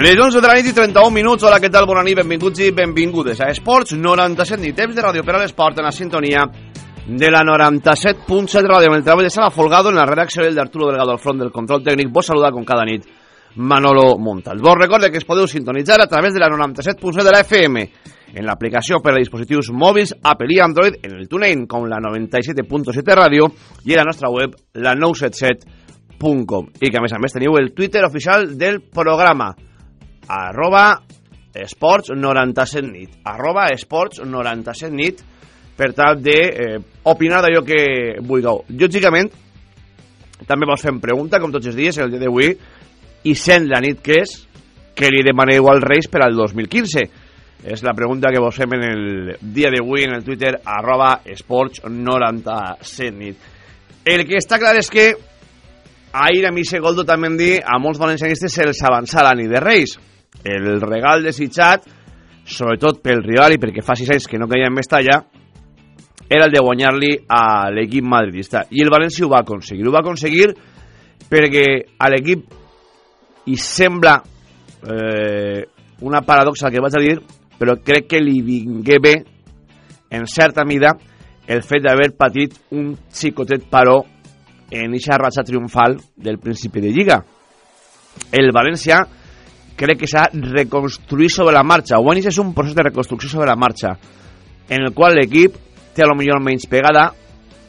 Les 11 de la nit i 31 minuts. Hola, què tal? Bona nit, benvinguts i benvingudes a Esports 97 nit. Temps de ràdio per a l'esport en la sintonia de la 97.7 ràdio. En el treball de Sala Folgado, en la redacció del d'Arturo Delgado al front del control tècnic. Vos saluda com cada nit Manolo Montal. Vos recorde que es podeu sintonitzar a través de la 97.7 de la FM en l'aplicació per a dispositius mòbils Apple i Android, en el TuneIn com la 97.7 ràdio i en la nostra web la 977.com i que a més a més teniu el Twitter oficial del programa arroba esports 97 nit. Arroba esports 97 nit per tal de eh, d'allò que vulgueu. Lògicament també vos fem pregunta com tots els dies el dia d'avui i sent la nit que és que li demaneu als Reis per al 2015 és la pregunta que vos fem en el dia d'avui en el Twitter arroba esports 97 nit. El que està clar és que ahir a mi Goldo també em dir a molts valencianistes se'ls avança la nit de Reis el regal desitjat, sobretot pel rival i perquè fa 6 anys que no caia en Mestalla, era el de guanyar-li a l'equip madridista. I el València ho va aconseguir. Ho va aconseguir perquè a l'equip i sembla eh, una paradoxa que vaig a dir, però crec que li vingué bé, en certa mida, el fet d'haver patit un xicotet paró en aquesta ratxa triomfal del principi de Lliga. El València crec que s'ha reconstruir sobre la marxa. O és un procés de reconstrucció sobre la marxa, en el qual l'equip té a lo millor menys pegada,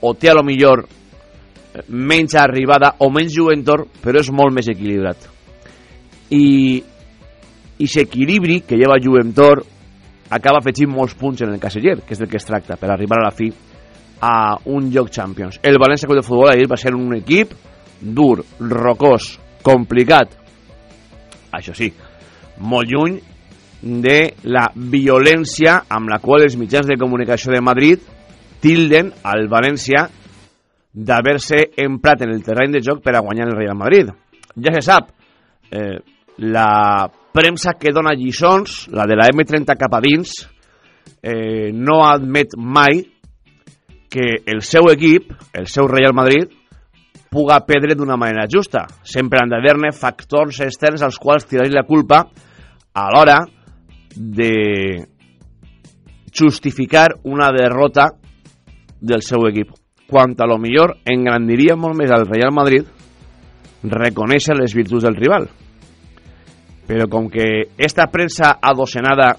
o té a lo millor eh, menys arribada, o menys juventor, però és molt més equilibrat. I i s'equilibri que lleva Juventor acaba afegint molts punts en el caseller, que és del que es tracta, per arribar a la fi a un lloc Champions. El València Club de Futbol ahir va ser un equip dur, rocós, complicat, això sí, molt lluny de la violència amb la qual els mitjans de comunicació de Madrid tilden al València d'haver-se emprat en el terreny de joc per a guanyar el Real Madrid. Ja se sap, eh, la premsa que dona lliçons, la de la M30 cap a dins, eh, no admet mai que el seu equip, el seu Real Madrid, puga perdre d'una manera justa. Sempre han d'haver-ne factors externs als quals tirar la culpa a l'hora de justificar una derrota del seu equip. Quant a lo millor engrandiria molt més al Real Madrid reconèixer les virtuts del rival. Però com que esta premsa adocenada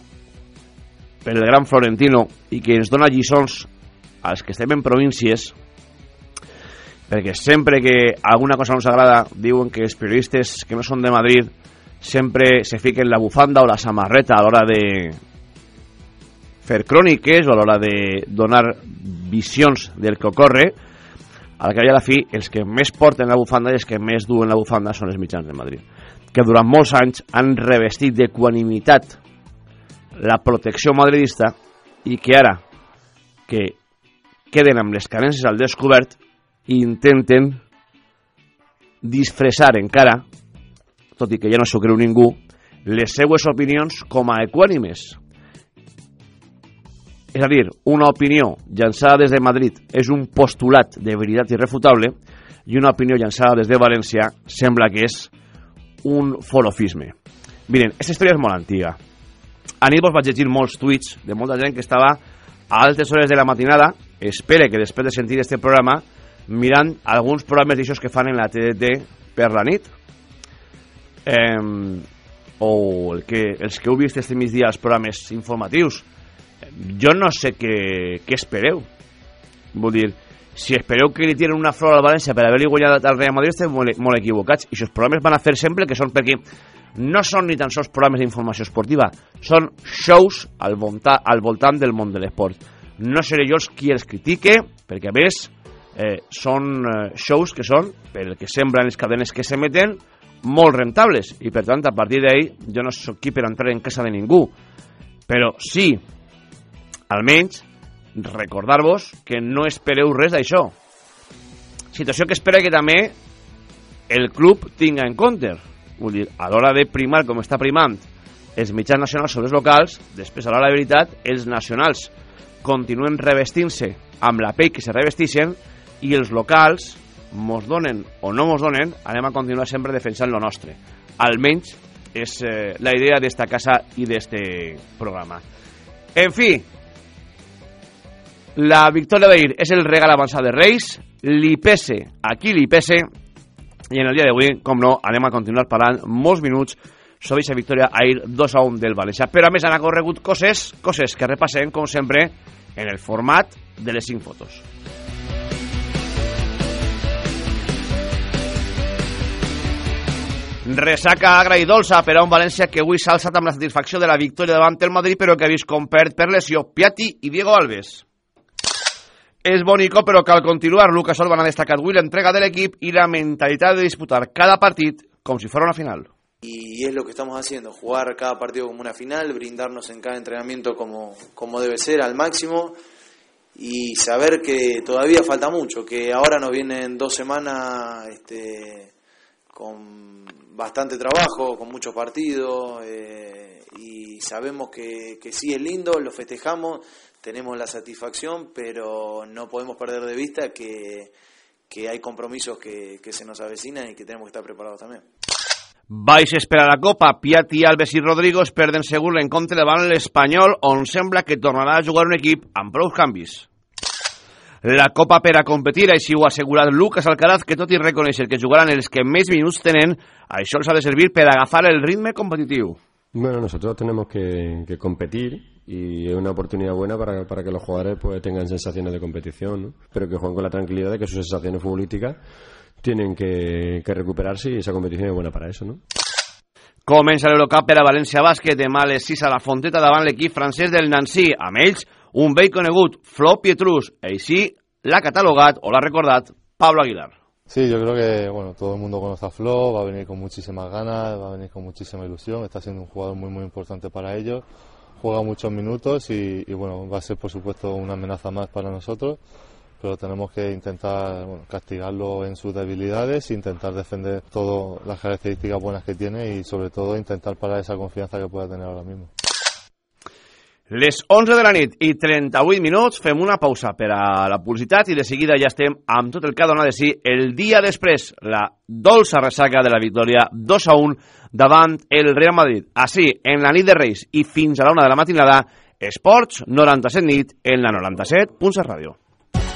per el gran Florentino i que ens dona lliçons als que estem en províncies perquè sempre que alguna cosa no ens agrada diuen que els periodistes que no són de Madrid sempre se fiquen la bufanda o la samarreta a l'hora de fer cròniques o a l'hora de donar visions del que ocorre. A la que a la fi els que més porten la bufanda i els que més duen la bufanda són els mitjans de Madrid que durant molts anys han revestit d'equanimitat la protecció madridista i que ara que queden amb les carències al descobert intenten disfressar encara, tot i que ja no s'ho creu ningú, les seues opinions com a equànimes. És a dir, una opinió llançada des de Madrid és un postulat de veritat irrefutable i una opinió llançada des de València sembla que és un forofisme. Miren, aquesta història és molt antiga. A nit vos vaig llegir molts tuits de molta gent que estava a altes hores de la matinada, espere que després de sentir este programa mirant alguns programes d'aixòs que fan en la TDT per la nit. Eh, o el que, els que heu vist este migdia els programes informatius. Jo no sé què, què espereu. Vull dir si espereu que li tiren una flor al València per haver-li guanyat al Real Madrid estem molt, molt equivocats. I aquests programes van a fer sempre que són perquè no són ni tan sols programes d'informació esportiva són shows al, volta, al voltant del món de l'esport. No seré jo els qui els critique perquè a més eh, són eh, shows que són, per el que semblen les cadenes que s'emeten, molt rentables. I per tant a partir d'ahí jo no sóc qui per entrar en casa de ningú. Però sí almenys recordar-vos que no espereu res d'això. Situació que espera que també el club tinga en compte. Vull dir, a l'hora de primar com està primant els mitjans nacionals sobre els locals després a l'hora de veritat els nacionals continuen revestint-se amb la pell que se revestixen i els locals mos donen o no mos donen, anem a continuar sempre defensant lo nostre. Almenys és eh, la idea d'esta casa i d'este programa. En fi, la victòria d'ahir és el regal avançat de Reis, li pese a qui li pese, i en el dia d'avui, com no, anem a continuar parlant molts minuts sobre aquesta victòria ahir 2 a 1 del València. Però a més han corregut coses, coses que repassem, com sempre, en el format de les 5 fotos. Resaca agra i dolça per a un València que avui s'ha alçat la satisfacció de la victòria davant el Madrid però que ha vist com perd Piatti i Diego Alves. És bonico però cal continuar. Lucas Orban ha destacat avui l'entrega de l'equip i la mentalitat de disputar cada partit com si fuera una final. Y es lo que estamos haciendo, jugar cada partido como una final, brindarnos en cada entrenamiento como, como debe ser al máximo y saber que todavía falta mucho, que ahora nos vienen dos semanas este, con bastante trabajo, con muchos partidos eh, y sabemos que, que sí es lindo, lo festejamos, tenemos la satisfacción, pero no podemos perder de vista que, que hay compromisos que, que se nos avecinan y que tenemos que estar preparados también. Vais esperar la Copa. Piatti, Alves i Rodrigo es perden segur l'encontre davant l'Espanyol, on sembla que tornarà a jugar un equip amb prou. La Copa per a competir, així ho ha assegurat Lucas Alcaraz, que tot i reconèixer que jugaran els que més minuts tenen, això els ha de servir per agafar el ritme competitiu. Bueno, nosotros tenemos que, que competir y es una oportunidad buena para, para que los jugadores pues tengan sensaciones de competición, ¿no? pero que jueguen con la tranquilidad de que sus sensaciones futbolísticas tienen que, que recuperarse y esa competición es buena para eso, ¿no? Comença l'Eurocup per a València Bàsquet demà a les 6 a la Fonteta davant l'equip francès del Nancy. Amb ells, un vell conegut, Flo Pietrus. Així l'ha catalogat o l'ha recordat Pablo Aguilar. Sí, yo creo que bueno, todo el mundo conoce a Flo, va a venir con muchísimas ganas, va a venir con muchísima ilusión, está siendo un jugador muy muy importante para ellos, juega muchos minutos y, y bueno, va a ser por supuesto una amenaza más para nosotros, pero tenemos que intentar bueno, castigarlo en sus debilidades, intentar defender todas las características buenas que tiene y sobre todo intentar parar esa confianza que pueda tener ahora mismo. Les 11 de la nit i 38 minuts fem una pausa per a la publicitat i de seguida ja estem amb tot el que ha donat de si el dia després, la dolça ressaca de la victòria 2 a 1 davant el Real Madrid. Així, en la nit de Reis i fins a la una de la matinada, Esports 97 nit en la 97.7 Ràdio.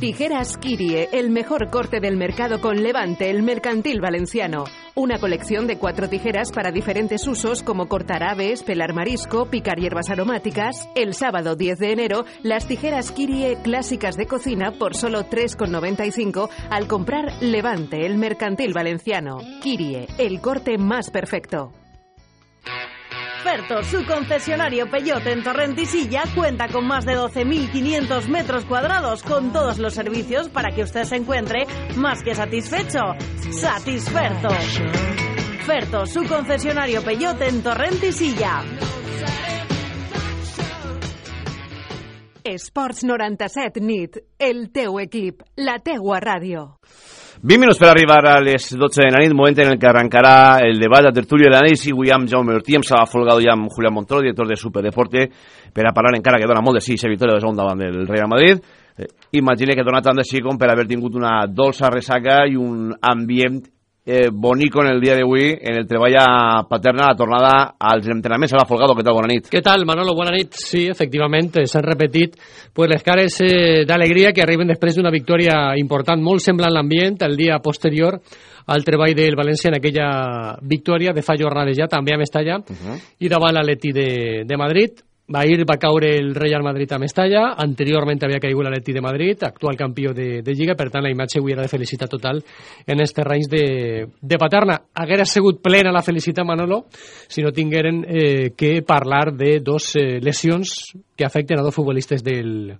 Tijeras Kirie, el mejor corte del mercado con Levante, el mercantil valenciano. Una colección de cuatro tijeras para diferentes usos como cortar aves, pelar marisco, picar hierbas aromáticas. El sábado 10 de enero, las tijeras Kirie clásicas de cocina por solo 3,95 al comprar Levante, el mercantil valenciano. Kirie, el corte más perfecto. Ferto, su concesionario Peyote en Torrentisilla cuenta con más de 12.500 metros cuadrados con todos los servicios para que usted se encuentre más que satisfecho. Satisferto. Ferto, su concesionario Peyote en Torrentisilla. Esports 97 nit, el teu equip, la teua ràdio. 20 minuts per arribar a les 12 de la nit, moment en el que arrencarà el debat, la tertúlia i l'anàlisi, avui amb Jaume Ortí, amb Sala Folgado i amb Julián Montoro, director de Superdeporte, per a parlar encara que dona molt de sí, aquesta victòria de segon davant del Real Madrid. Eh, imagine que dona tant de sí com per haver tingut una dolça ressaca i un ambient eh, bonico en el dia d'avui en el treball a Paterna, la tornada als entrenaments. Hola, Folgado, què tal? Bona nit. Què tal, Manolo? Bona nit. Sí, efectivament, s'han repetit pues, les cares eh, d'alegria que arriben després d'una victòria important, molt semblant l'ambient el dia posterior al treball del València en aquella victòria de fa jornades ja, també a Mestalla, uh -huh. i davant l'Atleti de, de Madrid. Ahir va caure el Real Madrid a Mestalla, anteriorment havia caigut l'Atleti de Madrid, actual campió de, de Lliga, per tant la imatge avui era de felicitat total en els terrenys de, de Paterna. Haguera sigut plena la felicitat, Manolo, si no tingueren eh, que parlar de dos eh, lesions que afecten a dos futbolistes del,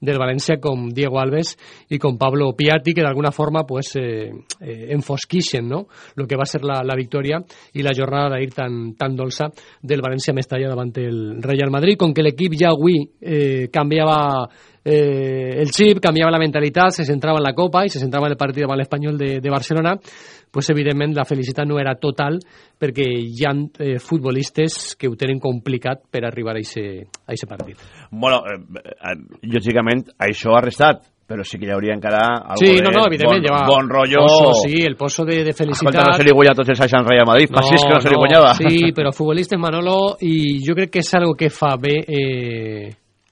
del València com Diego Alves i com Pablo Piatti, que d'alguna forma pues, eh, eh, enfosquixen no? el que va ser la, la victòria i la jornada d'ahir tan, tan dolça del València-Mestalla davant el Real Madrid, com que l'equip ja avui eh, canviava eh, el xip, canviava la mentalitat, se centrava en la Copa i se centrava en el partit davant l'Espanyol de, de Barcelona, pues evidentment la felicitat no era total perquè hi ha eh, futbolistes que ho tenen complicat per arribar a aquest partit. Bueno, eh, eh, lògicament, això ha restat, però sí que hi hauria encara algo Sí, no, no, evidentment, bon, lleva bon rotllo... Pozo, sí, el pozo de, de felicitat... Escolta, no se li guanya tots els anys Real Madrid, no, que no se li guanyava. Sí, però futbolistes, Manolo, i jo crec que és algo que fa bé eh,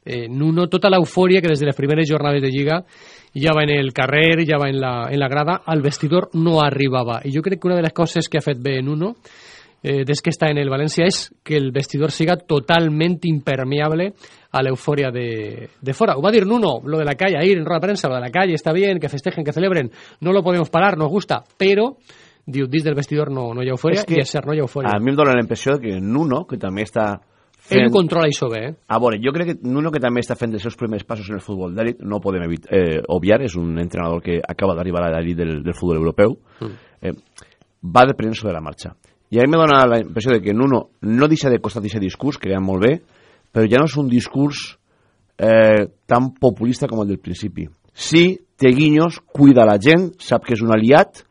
eh, Nuno, tota l'eufòria que des de les primeres jornades de Lliga ja va en el carrer, ja va en la, en la grada, al vestidor no arribava. I jo crec que una de les coses que ha fet bé Nuno eh, des que està en el València és que el vestidor siga totalment impermeable a l'eufòria de, de fora. Ho va dir Nuno, lo de la calle, ahir en roda de premsa, lo de la calle, está bien, que festejen, que celebren, no lo podemos parar, nos gusta, però diu, dins del vestidor no, no hi ha eufòria És que i és cert, no hi ha eufòria. A mi em dóna la impressió que Nuno, que també està Ell ho controla això bé, eh? A veure, jo crec que Nuno, que també està fent els seus primers passos en el futbol d'elit, no ho podem evit, eh, obviar, és un entrenador que acaba d'arribar a l'elit del, del futbol europeu, Mm. eh, va deprenent sobre la marxa. I a mi me dona la impressió de que Nuno no deixa de costat aquest discurs, que molt bé, però ja no és un discurs eh, tan populista com el del principi. Sí, té guinyos, cuida la gent, sap que és un aliat,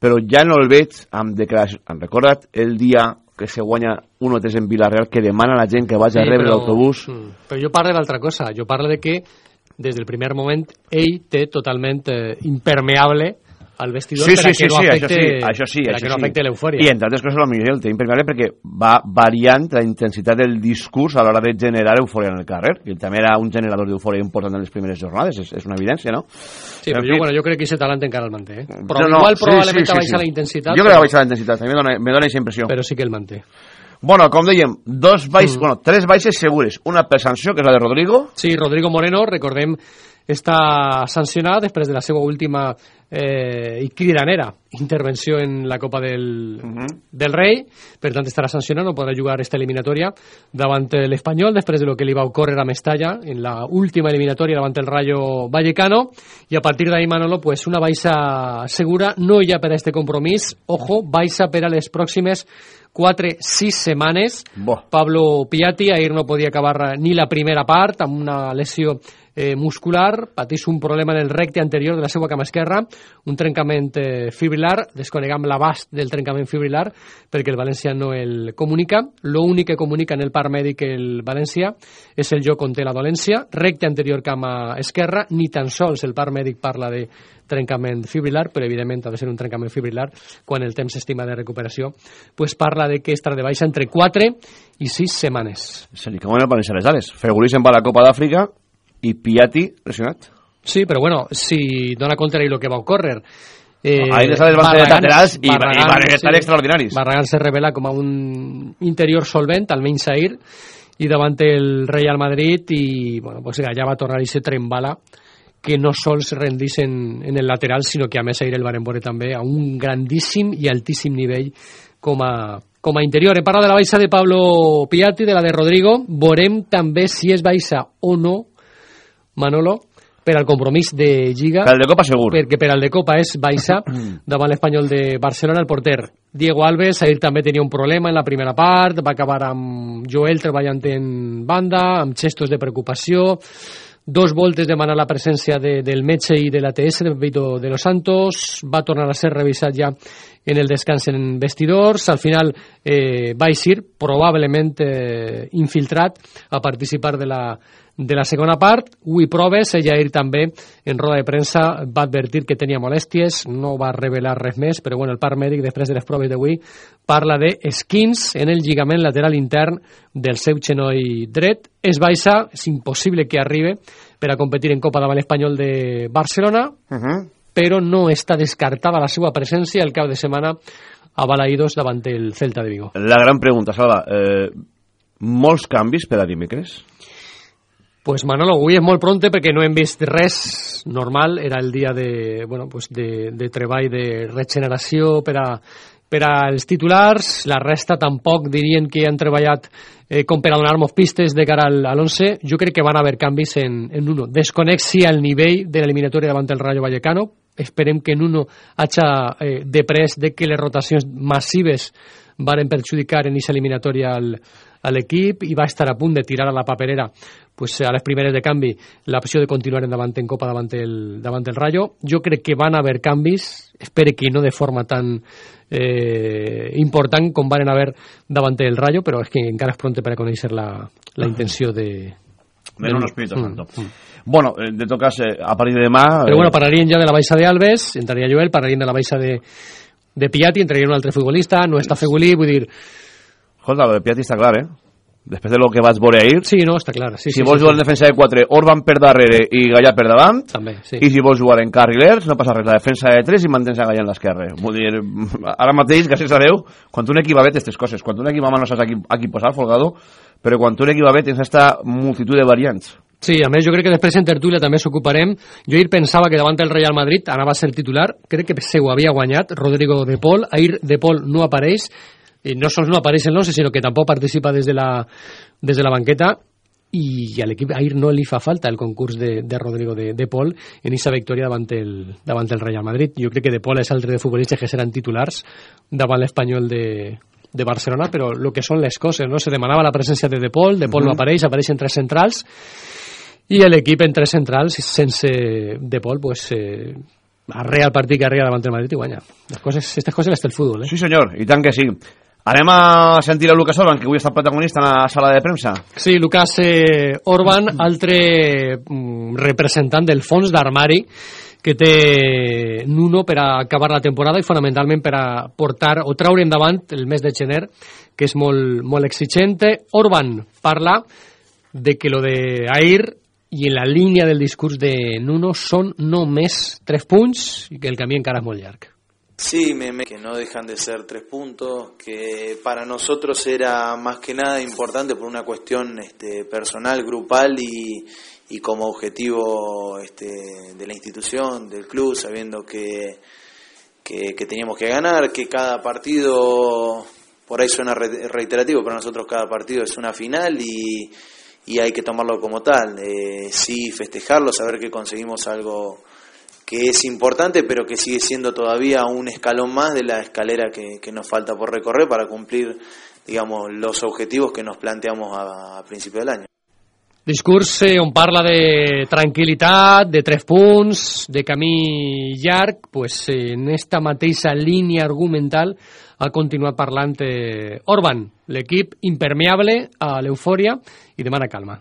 però ja no el veig amb declaracions. Han recordat el dia que se guanya 1-3 en Villarreal que demana a la gent que vagi a rebre l'autobús. Mm. Però jo parlo d'altra cosa. Jo parlo de que des del primer moment ell té totalment eh, impermeable al vestidor Sí, per a sí, que sí, no sí, afecte, sí, això sí, això que no sí. afecte l'eufòria. I entre altres coses, millor el té impermeable perquè va variant la intensitat del discurs a l'hora de generar eufòria en el carrer, que també era un generador d'eufòria important en les primeres jornades, és, és una evidència, no? Sí, però En jo, bueno, jo crec que aquest talent encara el manté. Eh? Però No, igual sí, probablement sí, sí, baixat sí. la intensitat, Jo crec que però, baixat la intensitat, mi me dona, me dona aquesta impressió. però sí que el manté. Bueno, com dèiem, dos baix, Mm. bueno, tres baixes segures. Una per sanció, que és la de Rodrigo, Sí, Rodrigo Moreno, recordem, està sancionat després de la seva última eh, i cridanera intervenció en la Copa del, del Rei, per tant estarà sancionat, no podrà jugar esta eliminatòria davant l'Espanyol, després de lo que li va ocórrer a Mestalla en la última eliminatòria davant el Rayo Vallecano, i a partir d'ahí, Manolo, pues una baixa segura, no ja per a este compromís, ojo, baixa per a les pròximes 4-6 setmanes, Bo. Pablo Piatti ahir no podia acabar ni la primera part amb una lesió eh, muscular, pateix un problema en el recte anterior de la seva cama esquerra, un trencament eh, fibrilar, desconegam l'abast del trencament fibrilar perquè el València no el comunica. L'únic que comunica en el part mèdic el València és el joc on té la dolència, recte anterior cama esquerra, ni tan sols el part mèdic parla de trencament fibrilar, però evidentment ha de ser un trencament fibrilar quan el temps s'estima de recuperació, pues parla de que estarà de baixa entre 4 i 6 setmanes. se li cauen a les ales. Fegulí se'n va la Copa d'Àfrica i Piatti lesionat. Sí, però bueno, si dona compte ahir el que va ocórrer... Eh, Ahir les van ser laterals i, va- i van estar extraordinaris. Barragán se revela com a un interior solvent, almenys ahir, i davant el Real Madrid i bueno, pues allà va tornar aquest tren bala que no sols rendís en, en el lateral, sinó que a més ahir el van veure també a un grandíssim i altíssim nivell com a, com a interior. Hem parlat de la baixa de Pablo Piatti, de la de Rodrigo. Veurem també si és baixa o no, Manolo, per al compromís de Lliga. Per al de Copa segur. perquè per al de Copa és baixa davant l'Espanyol de Barcelona el porter. Diego Alves, ahir també tenia un problema en la primera part, va acabar amb Joel treballant en banda, amb gestos de preocupació, dos voltes demanar la presència de, del metge i de l'ATS, de Vito de los Santos, va tornar a ser revisat ja en el descans en vestidors, al final eh, va eixir probablement eh, infiltrat a participar de la, de la segona part. Ui proves, Jair també en roda de premsa va advertir que tenia molèsties, no va revelar res més, però bueno, el part mèdic després de les proves d'avui parla de esquins en el lligament lateral intern del seu genoll dret. És baixa, és impossible que arribi per a competir en Copa davant l'Espanyol de Barcelona, Uh -huh. però no està descartada la seva presència el cap de setmana a Balaïdos davant el Celta de Vigo. La gran pregunta, Salva. Eh, molts canvis per a dimecres? Pues Manolo, avui és molt pronte perquè no hem vist res normal, era el dia de, bueno, pues de, de treball de regeneració per a, per als titulars, la resta tampoc dirien que han treballat eh, com per a donar-nos pistes de cara al, a l'11, jo crec que van haver canvis en, en Nuno. Desconec si al nivell de l'eliminatòria davant el Rayo Vallecano, esperem que Nuno haja eh, deprès de que les rotacions massives varen perjudicar en aquesta eliminatòria al, a l'equip i va estar a punt de tirar a la paperera pues, a les primeres de canvi l'opció de continuar endavant en Copa davant el, davant el Rayo. Jo crec que van haver canvis, espero que no de forma tan eh, important com van haver davant el Rayo, però és que encara és pronte per a conèixer la, la intenció de... De un Espíritu Mm, Santo. mm. Bueno, eh, de tot cas, eh, a partir de demà... Però bueno, eh, parlarien ja de la baixa de Alves, entraria Joel, parlarien de la baixa de, de Piatti, entraria un altre futbolista, no està Fegulí, vull dir... Escolta, de Piatti està clar, eh? Després de lo que vaig veure ahir, Sí, no, està clar. Sí, si sí, vols sí, jugar sí. en defensa de 4, Orban per darrere i Gallà per davant, També, sí. i si vols jugar en carrilers, no passa res, la defensa de 3 i mantens a Gallà en l'esquerra. Vull dir, ara mateix, gràcies a Déu, quan un equip va bé aquestes coses, quan un equip va mal no saps a qui, a qui posar, Folgado, però quan un equip va bé tens aquesta multitud de variants. Sí, a més jo crec que després en tertúlia també s'ocuparem. Jo ahir pensava que davant el Real Madrid anava a ser titular, crec que se ho havia guanyat Rodrigo de Paul, ahir de Paul no apareix, i no sols no apareix en l'11, sinó que tampoc participa des de la, des de la banqueta, i a l'equip ahir no li fa falta el concurs de, de Rodrigo de, de Paul en aquesta victòria davant el, davant el Real Madrid. Jo crec que de Paul és altre de futbolistes que seran titulars davant l'Espanyol de, de Barcelona, però el que són les coses, no? Se demanava la presència de De Paul, De Paul no apareix, apareixen tres centrals, i l'equip en tres centrals sense De Paul pues, eh, arrea el partit que arrea davant del Madrid i guanya les coses, aquestes coses les té el futbol eh? Sí, senyor, i tant que sí. Anem a sentir a Lucas Orban, que avui està protagonista en la sala de premsa. Sí, Lucas eh, Orban, altre mm, representant del fons d'armari que té Nuno per a acabar la temporada i fonamentalment per a portar o traure endavant el mes de gener, que és molt, molt exigent. Orban parla de que lo de Air i en la línia del discurs de Nuno són només tres punts i que el camí encara és molt llarg. Sí, me, me- que no dejan de ser tres puntos, que para nosotros era más que nada importante por una cuestión este, personal, grupal y, y como objetivo este, de la institución, del club, sabiendo que, que, teníamos que ganar, que cada partido, por ahí suena re- reiterativo, para nosotros cada partido es una final y, y hay que tomarlo como tal. Eh, sí, festejarlo, saber que conseguimos algo que es importante, pero que sigue siendo todavía un escalón más de la escalera que, nos falta por recorrer para cumplir, digamos, los objetivos que nos planteamos a, principio del año. Discurs eh, on parla de tranquil·litat, de tres punts, de camí llarg, pues, eh, en esta mateixa línia argumental ha continuat parlant eh, Orban, l'equip impermeable a l'eufòria i demana calma.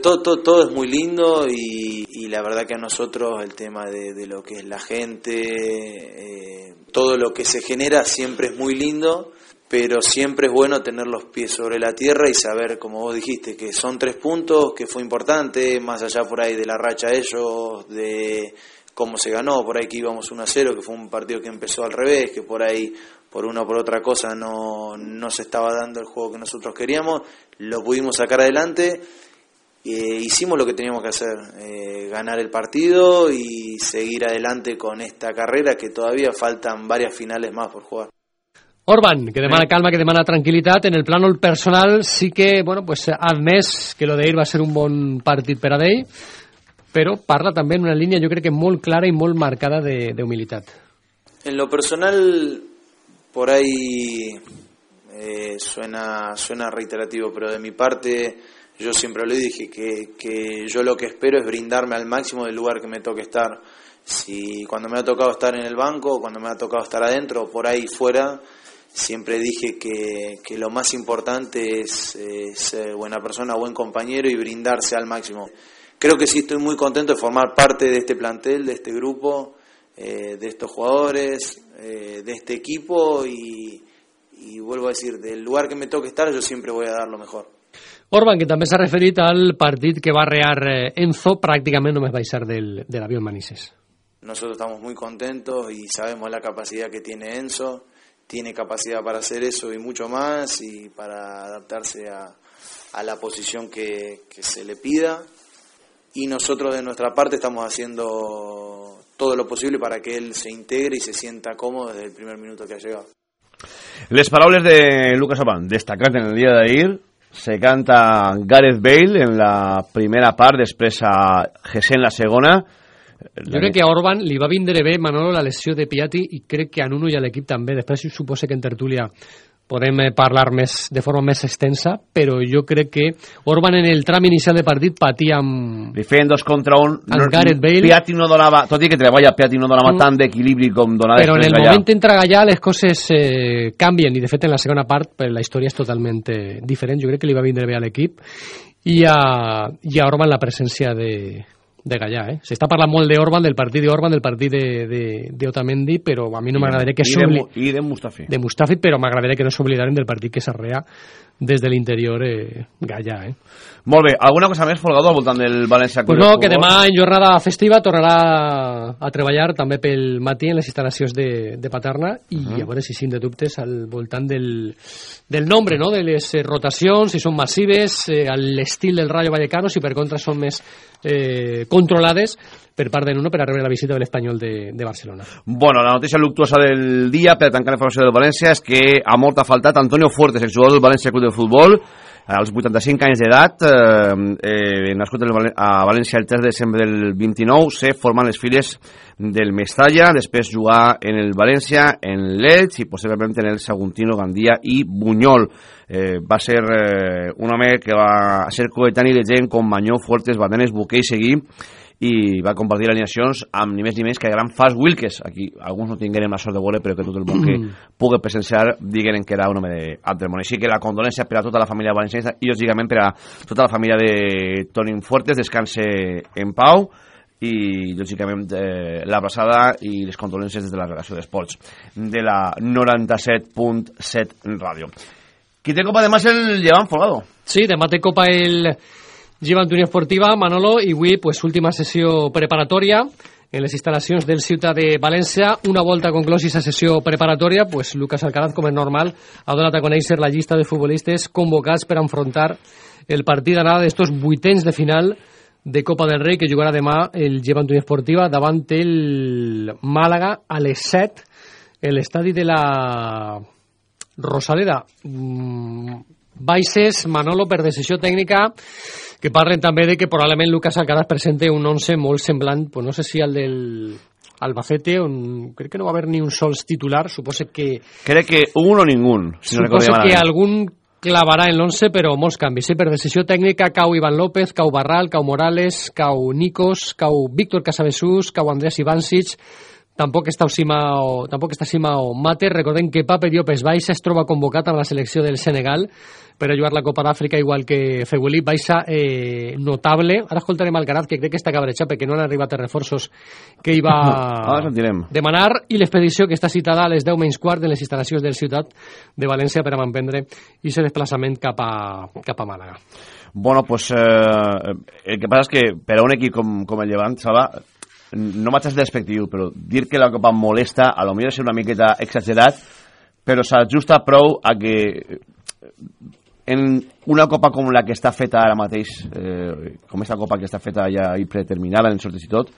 Todo, todo, todo es muy lindo y, la verdad que a nosotros el tema de, lo que es la gente, eh, todo lo que se genera siempre es muy lindo, pero siempre es bueno tener los pies sobre la tierra y saber, como vos dijiste, que son tres puntos, que fue importante, más allá por ahí de la racha ellos, de cómo se ganó, por ahí que íbamos 1 a 0, que fue un partido que empezó al revés, que por ahí por una o por otra cosa no, no se estaba dando el juego que nosotros queríamos, lo pudimos sacar adelante eh, hicimos lo que teníamos que hacer, eh, ganar el partido y seguir adelante con esta carrera que todavía faltan varias finales más por jugar. Orban, que demana calma, que demana tranquil·litat. En el plànol personal sí que, bueno, pues, ha admès que lo d'ahir va ser un bon partit per a d'ell, però parla també en una línia, jo crec que molt clara i molt marcada de, de humilitat. En lo personal, por ahí eh, suena, suena reiterativo, pero de mi parte yo siempre lo dije, que, que yo lo que espero es brindarme al máximo del lugar que me toque estar. Si cuando me ha tocado estar en el banco, cuando me ha tocado estar adentro, por ahí fuera, siempre dije que, que lo más importante es, ser buena persona, buen compañero y brindarse al máximo. Creo que sí estoy muy contento de formar parte de este plantel, de este grupo, eh, de estos jugadores, eh, de este equipo y vuelvo a decir, del lugar que me toque estar yo siempre voy a dar lo mejor. Orban, que també s'ha referit al partit que va rear eh, Enzo, pràcticament només baixar del, de l'avió en Manises. Nosotros estamos muy contentos y sabemos la capacidad que tiene Enzo, tiene capacidad para hacer eso y mucho más y para adaptarse a, a la posición que, que se le pida y nosotros de nuestra parte estamos haciendo todo lo posible para que él se integre y se sienta cómodo desde el primer minuto que ha llegado. Les paraules de Lucas Oban, destacat en el dia d'ahir, se canta Gareth Bale en la primera part, després a Gessé la segona. Jo crec que a Orban li va vindre bé, Manolo, la lesió de Piatti i crec que a Nuno i a l'equip també. Després suposa que en tertúlia podem eh, parlar més, de forma més extensa, però jo crec que Orban en el tram inicial de partit patia amb... Li feien dos contra un. Amb Gareth Bale. Piatti no donava, tot i que treballa, Piatti no donava Mm. tant d'equilibri com donava Però en el Gallà. moment entra Gallà les coses eh, canvien i de fet en la segona part la història és totalment eh, diferent. Jo crec que li va vindre bé a l'equip i a, i a Orban la presència de, de Gallà. Eh? S'està parlant molt d'Orban, del partit d'Orban, del partit de, de, de Otamendi, però a mi no m'agradaria que I de, I de Mustafi. de Mustafi, però m'agradaria que no s'oblidaren del partit que s'arrea des de l'interior eh, Gallà. Eh? Molt bé, alguna cosa més, Folgado, al voltant del València Pues Club de no, que demà en jornada festiva tornarà a treballar també pel matí en les instal·lacions de, de Paterna i a veure si sin de dubtes al voltant del, del nombre no? de les eh, rotacions, si són massives, eh, l'estil del Rayo Vallecano, si per contra són més eh, controlades per part de Nuno per a rebre la visita de l'Espanyol de, de Barcelona. Bueno, la notícia luctuosa del dia per tancar la informació del València és que ha mort ha faltat Antonio Fuertes, el jugador del València Club de Futbol, als 85 anys d'edat, eh, eh, nascut a València el 3 de desembre del 29, se formant les files del Mestalla, després jugar en el València, en l'Elx i possiblement en el Saguntino, Gandia i Bunyol. Eh, va ser eh, un home que va ser coetani de gent com Mañó, Fuertes, Badenes, Buquer i Seguí, i va compartir alineacions amb ni més ni menys que el gran Fas Wilkes aquí alguns no tingueren la sort de veure però que tot el món que pugui presenciar digueren que era un home d'altre món. Així que la condolència per a tota la família valenciana i lògicament per a tota la família de Toni Fuertes. Descanse en pau i lògicament eh, l'abraçada i les condolències des de la relació d'esports de la 97.7 ràdio. Qui té copa demà és el Llevant Folgado. Sí, demà té copa el Unió Esportiva, Manolo, i avui pues, última sessió preparatòria en les instal·lacions del Ciutat de València. Una volta conclosi aquesta sessió preparatòria, pues, Lucas Alcaraz, com és normal, ha donat a conèixer la llista de futbolistes convocats per enfrontar el partit d'anada d'estos vuitens de final de Copa del Rei que jugarà demà el Unió Esportiva davant el Màlaga a les 7 en l'estadi de la Rosaleda. Mm, baixes, Manolo, per decisió tècnica, que parlen també de que probablement Lucas Alcaraz presente un 11 molt semblant, pues no sé si al del Albacete, on crec que no va haver ni un sols titular, suposo que, crec que un o ningú si no recordem que algun clavarà en l'11, però molts canvis. Sí, per decisió tècnica, cau Ivan López, cau Barral, cau Morales, cau Nikos, cau Víctor Casabesús, cau Andrés Ivancic, tampoc està Simao, tampoc està Simao Mate. Recordem que Pape Diop es baixa, es troba convocat amb la selecció del Senegal per a jugar la Copa d'Àfrica, igual que Fegulí, baixa eh, notable. Ara escoltarem Alcaraz, que crec que està cabrejat perquè no han arribat els reforços que hi va Ara demanar i l'expedició que està citada a les 10 menys quart en les instal·lacions del Ciutat de València per a manprendre i ser desplaçament cap a, cap a Màlaga. Bueno, pues eh, el que passa és que per a un equip com, com el Llevant, Salva, no vaig a ser despectiu, però dir que la Copa molesta, a lo millor és una miqueta exagerat, però s'ajusta prou a que en una copa com la que està feta ara mateix, eh, com aquesta copa que està feta ja i predeterminada en sortes i tot,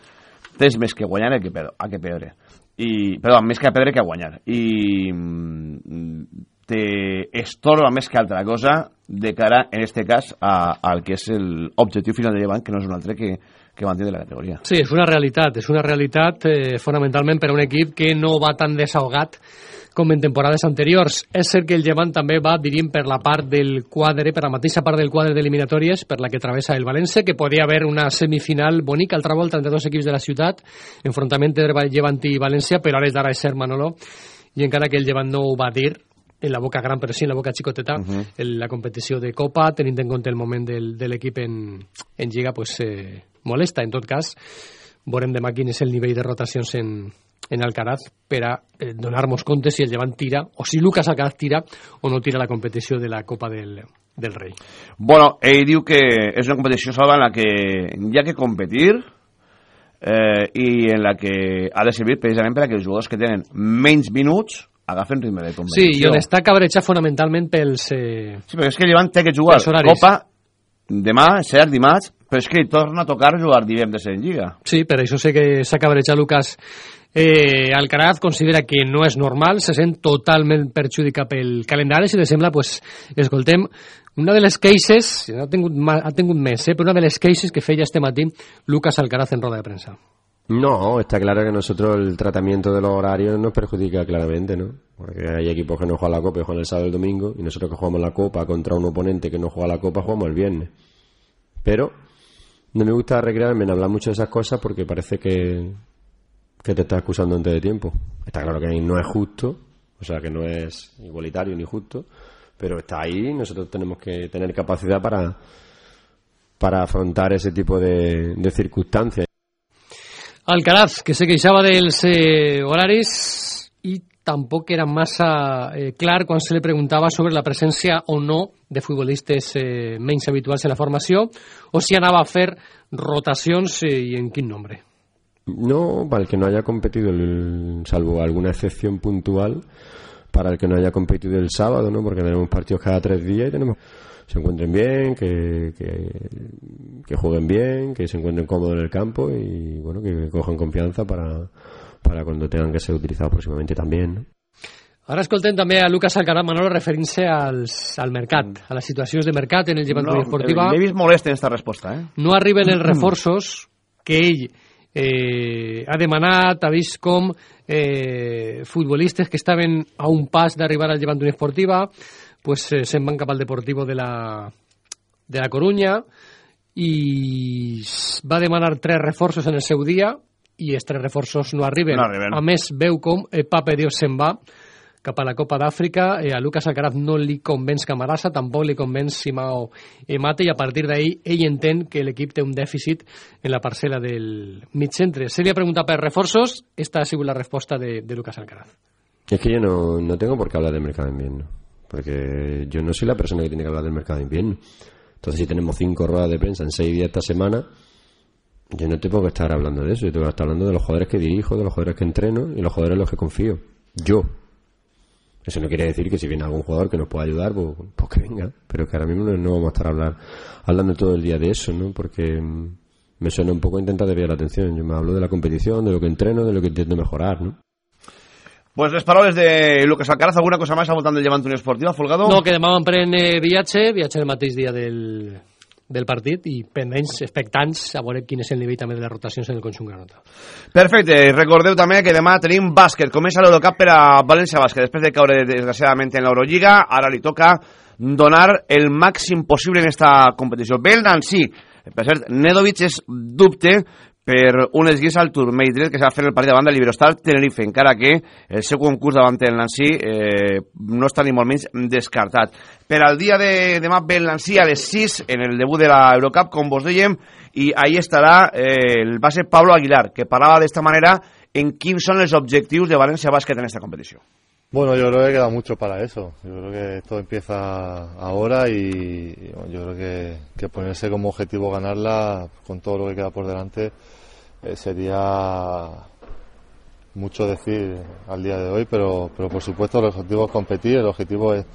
tens més que guanyar que per, a que perdre. I, perdó, més que a perdre que a guanyar. I mm, te estorba més que altra cosa de cara, en este cas, a, al que és l'objectiu final de Llevant, que no és un altre que, que mantenir la categoria. Sí, és una realitat, és una realitat eh, fonamentalment per a un equip que no va tan desahogat com en temporades anteriors. És cert que el Llevant també va, diríem, per la part del quadre, per la mateixa part del quadre d'eliminatòries, per la que travessa el València, que podia haver una semifinal bonica, altra volta, entre dos equips de la ciutat, enfrontament entre Llevant i València, però ara és d'ara és cert, Manolo, i encara que el Llevant no ho va dir, en la boca gran però sí en la boca xicoteta uh -huh. en la competició de Copa tenint en compte el moment del, de l'equip en, en Lliga pues, eh, molesta en tot cas veurem demà quin és el nivell de rotacions en, en Alcaraz per a eh, donar-nos compte si el Llevant tira o si Lucas Alcaraz tira o no tira la competició de la Copa del, del Rei. Bueno, ell diu que és una competició salva en la que hi ha que competir eh, i en la que ha de servir precisament per a que els jugadors que tenen menys minuts agafen ritme de competició. Sí, i on està cabrejat fonamentalment pels... Eh, sí, perquè és que Llevant té que jugar Copa demà, cert, dimarts, però és que torna a tocar jugar divendres en Lliga. Sí, per això sé que s'ha cabrejat Lucas eh, Alcaraz considera que no és normal, se sent totalment perjudicat pel calendari, si li sembla, pues, escoltem, una de les queixes, ha tingut, ha tingut més, eh, però una de les queixes que feia este matí Lucas Alcaraz en roda de prensa. No, está claro que nosotros el tratamiento de los horarios nos perjudica claramente, ¿no? Porque hay equipos que no juegan la Copa y juegan el sábado y el domingo, y nosotros que jugamos la Copa contra un oponente que no juega la Copa, jugamos el viernes. Pero no me gusta recrearme en hablar mucho de esas cosas porque parece que, que te estás acusando antes de tiempo. Está claro que no es justo, o sea, que no es igualitario ni justo, pero está ahí nosotros tenemos que tener capacidad para, para afrontar ese tipo de, de circunstancias. Alcaraz, que se queixava dels eh, horaris i tampoc era massa eh, clar quan se li preguntava sobre la presència o no de futbolistes eh, menys habituals en la formació o si anava a fer rotacions eh, i en quin nombre. No, para el que no haya competido, el, salvo alguna excepción puntual, para el que no haya competido el sábado, ¿no? Porque tenemos partidos cada tres días y tenemos se encuentren bien, que, que, que, jueguen bien, que se encuentren cómodos en el campo y bueno, que, que cojan confianza para, para cuando tengan que ser utilizados próximamente también. ¿no? Ara escoltem també a Lucas Alcaraz Manolo referint-se al mercat, a les situacions de mercat en el llevant no, esportiva. L'he vist molest en aquesta resposta. Eh? No arriben els reforços que ell eh, ha demanat, ha vist com eh, futbolistes que estaven a un pas d'arribar al llevant esportiva pues eh, se'n van cap al Deportivo de la, de la Corunya i va demanar tres reforços en el seu dia i els tres reforços no arriben. No arriben. A més, veu com eh, Pape Dios se'n va cap a la Copa d'Àfrica. Eh, a Lucas Alcaraz no li convenç Camarasa, tampoc li convenç Simao Mate i a partir d'ahir ell entén que l'equip té un dèficit en la parcel·la del mig centre. Se li ha preguntat per reforços, esta ha sigut la resposta de, de Lucas Alcaraz. Es que yo no, no tengo por qué hablar de mercado en invierno. Porque yo no soy la persona que tiene que hablar del mercado de invierno. Entonces, si tenemos cinco ruedas de prensa en seis días esta semana, yo no tengo que estar hablando de eso. Yo tengo que estar hablando de los jugadores que dirijo, de los jugadores que entreno y los jugadores en los que confío. Yo. Eso no quiere decir que si viene algún jugador que nos pueda ayudar, pues, pues que venga. Pero que ahora mismo no, no, vamos a estar hablar, hablando todo el día de eso, ¿no? Porque me suena un poco intentar desviar la atención. Yo me hablo de la competición, de lo que entreno, de lo que intento mejorar, ¿no? Pues les paraules de Lucas Alcaraz, alguna cosa més al voltant del Llevant Unió Esportiva, Folgado? No, que demà van pren eh, viatge, viatge el mateix dia del, del partit i pendents, expectants a veure quin és el nivell també de les rotacions en el conjunt granota. Perfecte, recordeu també que demà tenim bàsquet, comença l'Eurocup per a València Bàsquet, després de caure desgraciadament en l'Eurolliga, ara li toca donar el màxim possible en esta competició. Bel Nancy, per cert, Nedovic és dubte per un esguís al turmell dret que s'ha fet el partit davant de l'Iberostar Tenerife, encara que el seu concurs davant del Nancy eh, no està ni molt menys descartat. Per al dia de demà ve el Nancy a les 6 en el debut de l'Eurocup, com vos dèiem, i ahí estarà eh, el base Pablo Aguilar, que parlava d'esta manera en quins són els objectius de València Bàsquet en esta competició. Bueno, yo creo que queda mucho para eso. Yo creo que esto empieza ahora y, yo creo que, ponerse como objetivo ganarla con todo lo que queda por delante eh, sería mucho decir al día de hoy, pero, pero por supuesto el objetivo es competir, el objetivo es,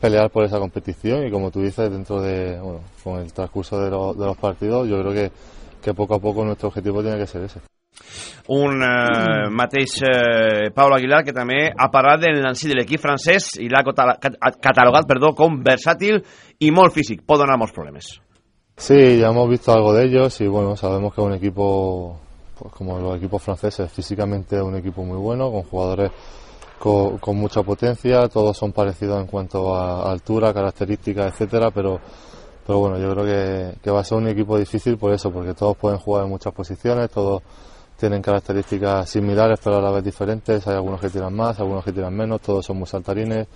pelear por esa competición y como tú dices, dentro de, bueno, con el transcurso de, lo, de los partidos, yo creo que poco a poco nuestro objetivo tiene que ser ese. Un eh, mateix eh, Pablo Aguilar que també ha parlat del Nancy de l'equip francès i l'ha catalogat perdó, com versàtil y molt físic. Pot donar molts problemes. Sí, ya hemos visto algo de ellos y bueno, sabemos que es un equipo, pues como los equipos franceses, físicamente es un equipo muy bueno, con jugadores con, con mucha potencia, todos son parecidos en cuanto a altura, características, etcétera, pero pero bueno, yo creo que, que va a ser un equipo difícil por eso, porque todos pueden jugar en muchas posiciones, todos tienen características similares pero a la vez diferentes, hay algunos que tiran más, algunos que tiran menos, todos son muy saltarines,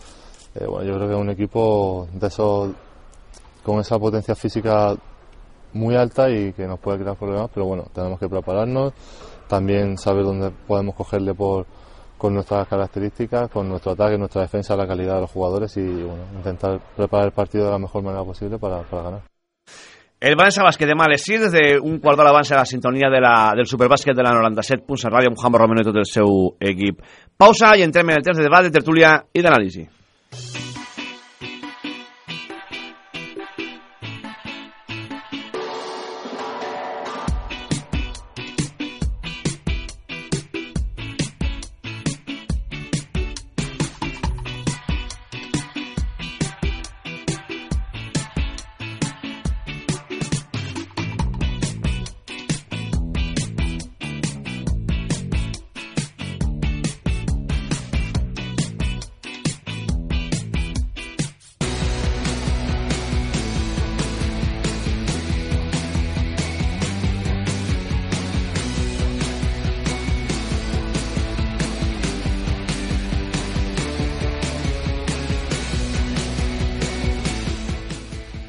Eh, bueno, yo creo que es un equipo de esos con esa potencia física muy alta y que nos puede crear problemas, pero bueno, tenemos que prepararnos, también saber dónde podemos cogerle por con nuestras características, con nuestro ataque, nuestra defensa, la calidad de los jugadores y bueno, intentar preparar el partido de la mejor manera posible para, para ganar. El València Bàsquet demà a les 6 des d'un quart d'hora abans a la sintonia de la, del Superbàsquet de la 97 punts a ràdio amb Juan Romero i tot el seu equip. Pausa i entrem en el temps de debat, de tertúlia i d'anàlisi.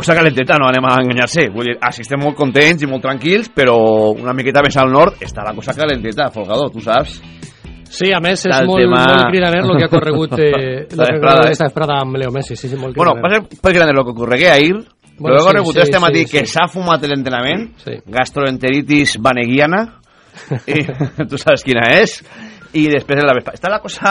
Cosa calenteta, no anem a enganyar-se. Vull dir, així estem molt contents i molt tranquils, però una miqueta més al nord està la cosa calenteta, Folgado, tu saps. Sí, a més és molt, tema- molt cridaner el que ha corregut eh, La vesprada, corregut eh? vesprada amb Leo Messi. Sí, sí, molt Bueno, cridaner. va ser per grande lo que ocurregué ahir, Bueno, luego sí, rebutó sí, este sí, matí sí. que s'ha fumat l'entrenament, Sí. gastroenteritis vaneguiana, i tu saps quina és, i després en la vespa. Està la cosa...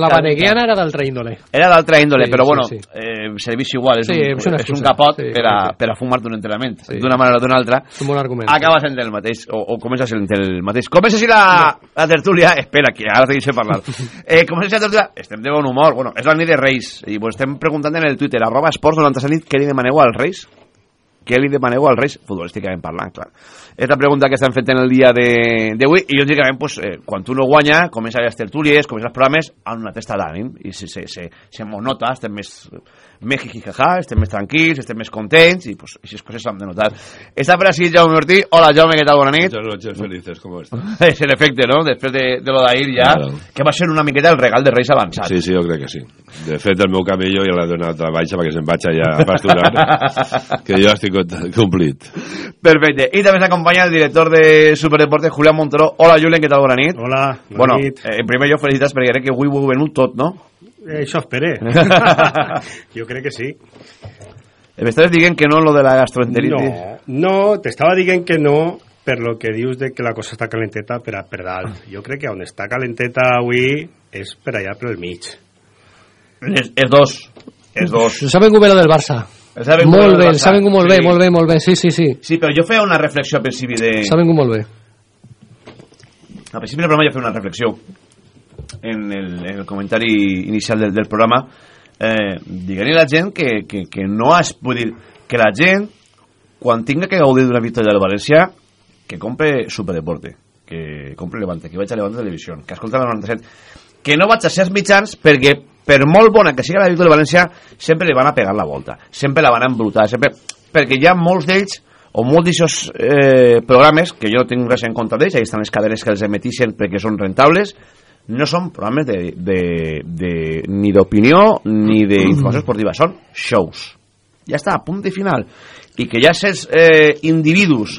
La vaneguiana era d'altra índole. Era d'altra índole, Sí, però sí, bueno, sí. eh, serveix igual, és, Sí, un, és una és un capot Sí, per, a, correcte. per a fumar-te un entrenament, Sí. d'una manera o d'una altra. És un bon argument. Acaba sent el mateix, o, o comença sent el mateix. Comença així la, la tertúlia, espera, que ara te deixo parlar. Eh, comença la tertúlia, estem de bon humor, bueno, és la nit de Reis, i vos estem preguntant en el Twitter, arroba esports 97 nit, què li demaneu als Reis? Què li demaneu als Reis? Futbolísticament parlant, clar. És la pregunta que estan fent en el dia d'avui, i lògicament, pues, eh, quan tu no guanya, comença les tertúlies, comença els programes amb una testa d'ànim, i se, se, se, se monota, estem més, més jijijaja, estem més tranquils, estem més contents, i pues, aquestes coses s'han de notar. Està per així Jaume Martí. Hola, Jaume, què tal? Bona nit. Muchas noches felices, ¿cómo estás? És l'efecte, no?, després de, de lo d'ahir ja, Claro. que va ser una miqueta el regal de Reis avançat. Sí, sí, jo crec que sí. De fet, el meu camello ja l'ha donat a baixa perquè se'n vaig allà a pasturar, que jo estic complit. Perfecte. I també s'acompanya el director de Superdeportes, Julián Montoro. Hola, Julián, què tal? Bona nit. Hola, bona Bueno, nit. eh, en primer lloc, felicitats perquè crec que avui ho heu venut tot, no? Eh, Això esperé. jo crec que sí. M'estaves dient que no lo de la gastroenteritis. No, no t'estava dient que no per lo que dius de que la cosa està calenteta per, a, per dalt. Jo crec que on està calenteta avui és per allà per el mig. És, és dos. És dos. S'ha vengut bé lo del Barça. S'ha vengut Molt del bé, Barça. s'ha vengut molt bé, Sí. molt bé, molt bé. Sí, sí, sí. Sí, però jo feia una reflexió al principi de... S'ha vengut molt bé. Al principi del programa jo feia una reflexió en el, en el comentari inicial del, del programa eh, diguent-li a la gent que, que, que no es vull dir, que la gent quan tinga que gaudir d'una victòria del València que compre Superdeporte que compre Levante, que vaig a Levante Televisió que escolta la 97 que no vaig a ser els mitjans perquè per molt bona que sigui la victòria del València sempre li van a pegar la volta sempre la van a embrutar sempre... perquè hi ha molts d'ells o molts d'aquests eh, programes que jo no tinc res en contra d'ells, ahí estan les cadenes que els emetixen perquè són rentables no són programes de, de, de, ni d'opinió ni d'informació esportiva, són shows. Ja està, punt i final. I que ha certs eh, individus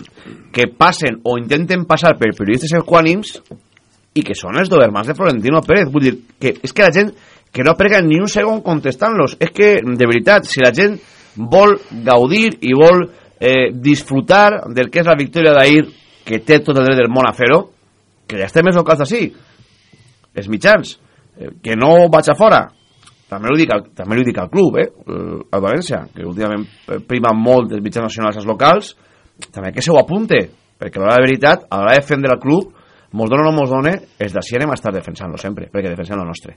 que passen o intenten passar per periodistes equànims i que són els dobermans de Florentino Pérez. Vull dir, que és que la gent que no prega ni un segon contestant-los. És que, de veritat, si la gent vol gaudir i vol eh, disfrutar del que és la victòria d'ahir que té tot el dret del món a fer-ho que ja estem més locals d'ací els mitjans eh, que no vaig a fora. També ho dic al, també ho dic al club eh? eh, al València que últimament prima molt els mitjans nacionals als locals. També que se ho apunte perquè a de veritat a l'hora de defendre el club mos dona o no mos dona els d'ací anem a estar defensant-lo sempre perquè defensem lo nostre.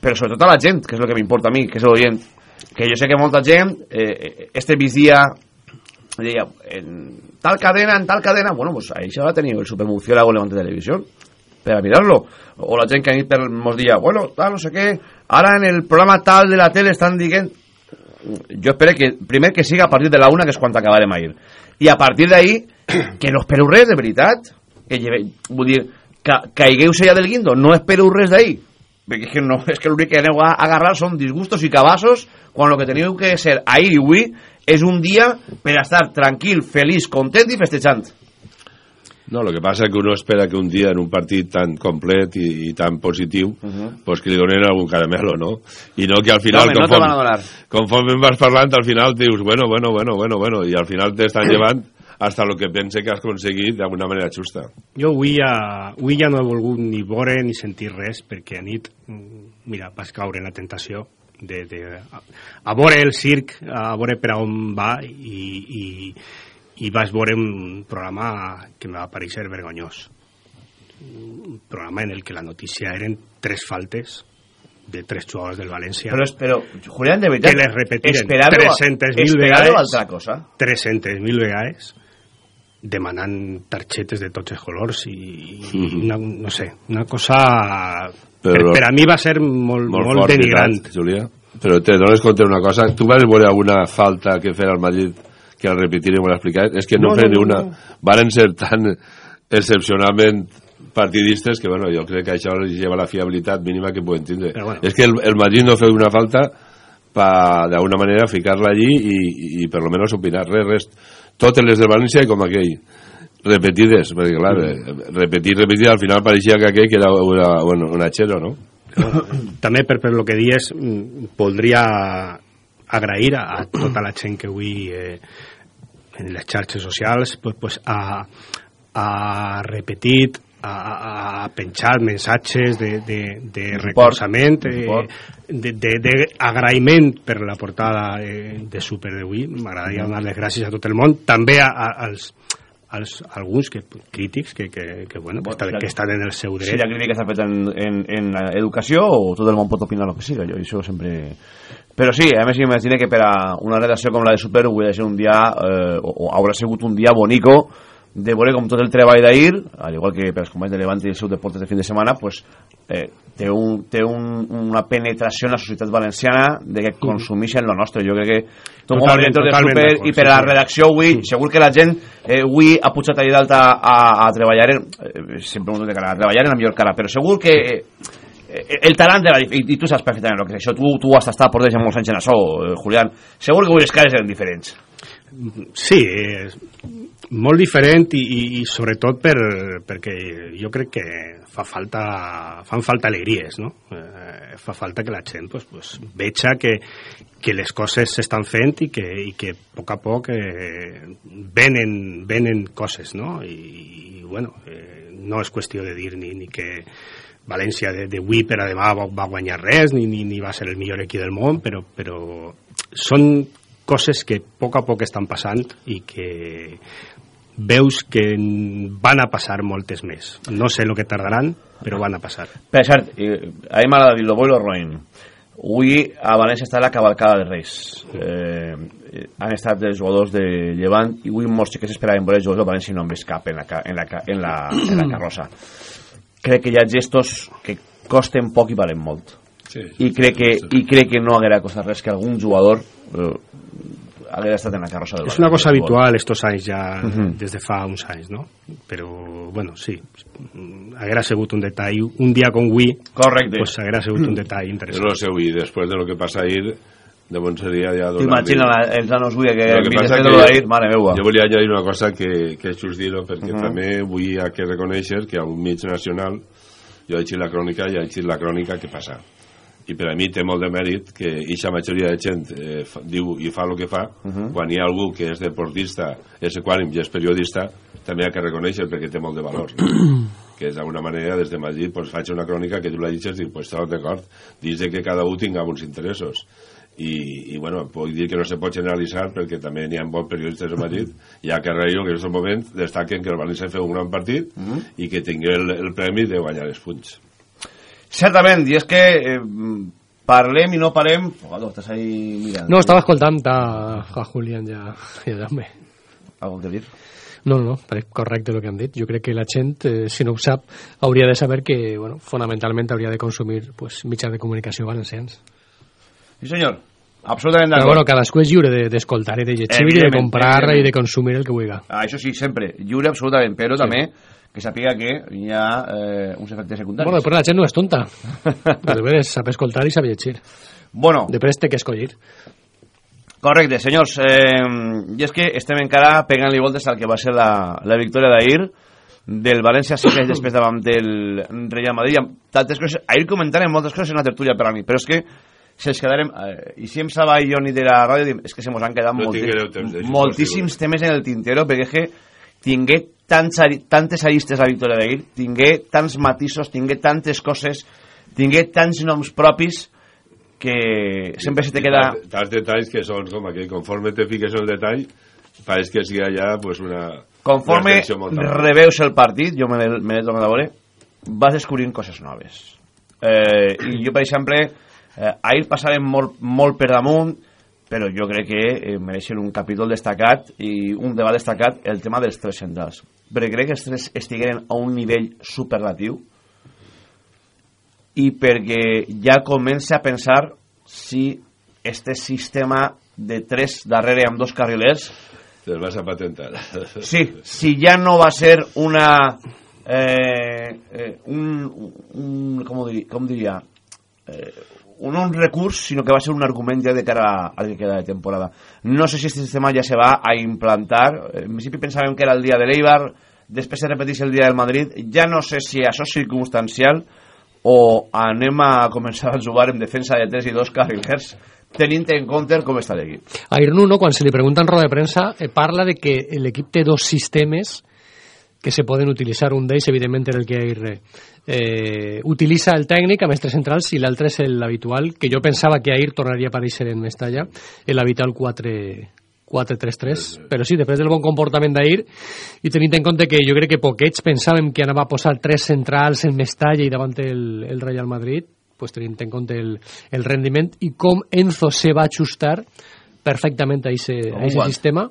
Però sobretot a la gent que és el que m'importa a mi que és l'oient. Que jo sé que molta gent eh, este migdia deia, en tal cadena, en tal cadena, bueno, pues això va tenir el supermurciélago Levante Televisión per a mirar-lo. O la gent que ha dit per mos dia, bueno, tal, no sé què, ara en el programa tal de la tele estan dient... Jo espero que, primer que siga a partir de la una, que és quan acabarem a ir. I a partir d'ahí, que no espereu res, de veritat. Que lleve, vull dir, caigueu-se ja del guindo, no espereu res d'ahí. Perquè és que, no, és que l'únic que aneu a agarrar són disgustos i cabassos quan el que teniu que ser ahir i avui és un dia per estar tranquil, feliç, content i festejant. No, lo que pasa es que uno espera que un día en un partit tan complet i, i tan positiu, uh -huh. pues que li donen algun caramelo, no? I no que al final, no, conforme, no conforme vas parlant, al final dius, bueno, bueno, bueno, bueno, bueno, i al final t'estan llevant hasta lo que pense que has aconseguit d'alguna manera justa. Jo avui ja, avui ja no he volgut ni veure ni sentir res, perquè a nit, mm, mira, vas caure en la tentació de, de, a, a veure el circ, a veure per a on va i, i, i vas veure un programa que me va pareixer vergonyós. Un programa en el que la notícia eren tres faltes de tres jugadors del València Però, però Julián, de veritat, que les repetiren esperava- 300.000 esperava vegades altra cosa. 300.000 vegades demanant targetes de tots els colors i, i una, no sé, una cosa per, Però- per a mi va ser molt, molt, molt fort, denigrant veritat, Julià. Però te dones compte una cosa, tu vas veure alguna falta que fer al Madrid que al repetir i m'ho he explicat, és que no, No, no una. no. Varen ser tan excepcionalment partidistes que bueno, jo crec que això els lleva la fiabilitat mínima que poden tindre. Però bueno. És que el, el Madrid no feu una falta pa d'alguna manera ficar-la allí i, i, i per lo menos opinar res, res. Totes les de València com aquell repetides, perquè clar, eh, repetir, repetir, al final pareixia que aquell que era una, bueno, un achero, no? també per, per lo que dies mm, voldria agrair a, a tota la gent que avui eh, en les xarxes socials pues, pues, ha, ha repetit ha, ha penjat missatges de, de, de recolzament eh, suport. de, de, de agraïment per la portada eh, de Super d'avui. M'agradaria donar les gràcies a tot el món. També a, a, als, als alguns que, crítics que, que, que, bueno, que, estan, que estan en el seu Si dret. la crítica està feta en, en, en educació o tot el món pot opinar el que siga, jo això sempre... Però sí, a més m'imagino que per a una redacció com la de Super hauria de ser un dia, eh, o, o haurà sigut un dia bonico de veure com tot el treball d'ahir, al igual que per als companys de Levante i els seus deportes de fin de setmana, pues, eh, té, un, té un, una penetració en la societat valenciana de que consumeixen lo nostre. Jo crec que tot com a director de Super i per sí, a la sí. redacció avui, segur que la gent eh, avui ha pujat allà dalt a, a, a treballar, eh, sempre un de cara, a treballar en la millor cara, però segur que eh, el talent de la, i, i tu saps perfectament el que és això, tu, tu has estat portes ja molts en això, eh, Julián, segur que les cares eren diferents. Sí, és molt diferent i, i, i sobretot per, perquè jo crec que fa falta, fan falta alegries, no? Eh, fa falta que la gent pues, pues, veja que, que les coses s'estan fent i que, i que a poc a poc eh, venen, venen coses, no? I, i bueno, eh, no és qüestió de dir ni, ni que València de, de avui per a demà va, va guanyar res, ni, ni, ni va ser el millor equip del món, però, però són coses que a poc a poc estan passant i que veus que van a passar moltes més. No sé el que tardaran, però van a passar. Per cert, eh, a mi m'agrada dir-lo, vull lo roïn. Avui a València està la cavalcada de Reis. Eh, han estat els jugadors de Llevant i avui molts xiquets esperaven veure els jugadors de València i no vist cap en la, en la, en la, en la carrossa. Crec que hi ha gestos que costen poc i valen molt. Sí, I crec que, i crec que no haguera costat res que algun jugador eh, haguera estat en la carrossa del És una cosa habitual estos anys ja, Mhm. des de fa uns anys, no? Però, bueno, sí, haguera sigut un detall, un dia com avui, Correcte. pues haguera sigut un detall interessant. no sé, y después de lo que pasa ahir, de bon seria ja donar-li- T'imagina la- els nanos avui que que passa de d'ahir, mare meua. Jo volia añadir una cosa que, que és just dir-ho, perquè Mhm. també vull ha que reconèixer que a un mig nacional jo he llegit la crònica i he llegit la crònica que passa. I per a mi té molt de mèrit que eixa majoria de gent eh, fa, diu i fa el que fa, Mhm. quan hi ha algú que és deportista, és equànim i és periodista, també ha que reconèixer perquè té molt de valor. que és d'alguna manera des de Madrid pues, faig una crònica que tu la llegeixes i dius, pues, d'acord, dins de que cada un tinga uns interessos i, i bueno, puc dir que no se pot generalitzar perquè també n'hi ha bons periodistes a Madrid i a Carreiro que en aquest moment destaquen que el València feu un gran partit Mhm. i que tingui el, el premi de guanyar els punts Certament, i és que eh, parlem i no parem... Jugador, estàs ahí mirant. No, estava escoltant a, a Julián ja, ja també. algo que dir? No, no, no, correcte el que han dit. Jo crec que la gent, eh, si no ho sap, hauria de saber que, bueno, fonamentalment hauria de consumir pues, mitjans de comunicació valencians. Sí, senyor. Absolutament Però d'acord. bueno, cadascú és lliure de- d'escoltar i de llegir i de comprar i de consumir el que vulgui. Ah, això sí, sempre. Lliure absolutament, però també que sàpiga que hi ha eh, uns efectes secundaris. Bueno, després la gent no és tonta. Després sap escoltar i sap llegir. Bueno, Després té que escollir. correcte, senyors. Eh, I és que estem encara pegant-li voltes al que va ser la, la victòria d'ahir del València segueix després davant del Real Madrid. Tantes coses, ahir comentarem moltes coses en la tertúlia per a mi, però és que si ens quedarem, eh, i si em saba i jo ni de la ràdio, diem, és que se mos han quedat No molti, tinguereu temps moltíssims temes en el tintero, perquè és que tingué tants, tantes aristes la victòria d'ahir, tingué tants matisos, tingué tantes coses, tingué tants noms propis que sempre se te queda... Tants- detalls que són com aquell, conforme te fiques en el detall, pareix que sigui allà pues, una... Conforme una molt reveus el partit, jo me l'he tornat a veure, vas descobrint coses noves. Eh, I jo, per exemple, eh, ahir passàvem molt, molt per damunt, però jo crec que eh, mereixen un capítol destacat i un debat destacat el tema dels tres centrals. Perquè crec que els tres estigueren a un nivell superlatiu i perquè ja comença a pensar si este sistema de tres darrere amb dos carrilers Te'l vas a patentar. Sí, si ya no va ser una... Eh, eh, un, un, ¿cómo, diri- cómo diría? Eh, un, un recurs, sino que va ser un argument ja de cara al que queda de temporada. No sé si este sistema ja se va a implantar. En principi pensàvem que era el dia de l'Eibar, després se repetís el dia del Madrid. Ja no sé si això és circumstancial o anem a començar a jugar en defensa de 3 i 2 carrilers tenint en compte com està l'equip. A Nuno, quan se li pregunta en roda de premsa, eh, parla de que l'equip té dos sistemes que se poden utilitzar. Un d'ells, evidentment, era el que Aguirre eh, utilitza el tècnic amb els tres centrals i l'altre és l'habitual, que jo pensava que Ahir tornaria a aparèixer en Mestalla, l'habitual 4 4-3-3, però sí, després del bon comportament d'ahir i tenint en compte que jo crec que poquets pensàvem que anava a posar tres centrals en Mestalla i davant el, el Real Madrid pues tenint en compte el, el rendiment i com Enzo se va ajustar perfectament a aquest sistema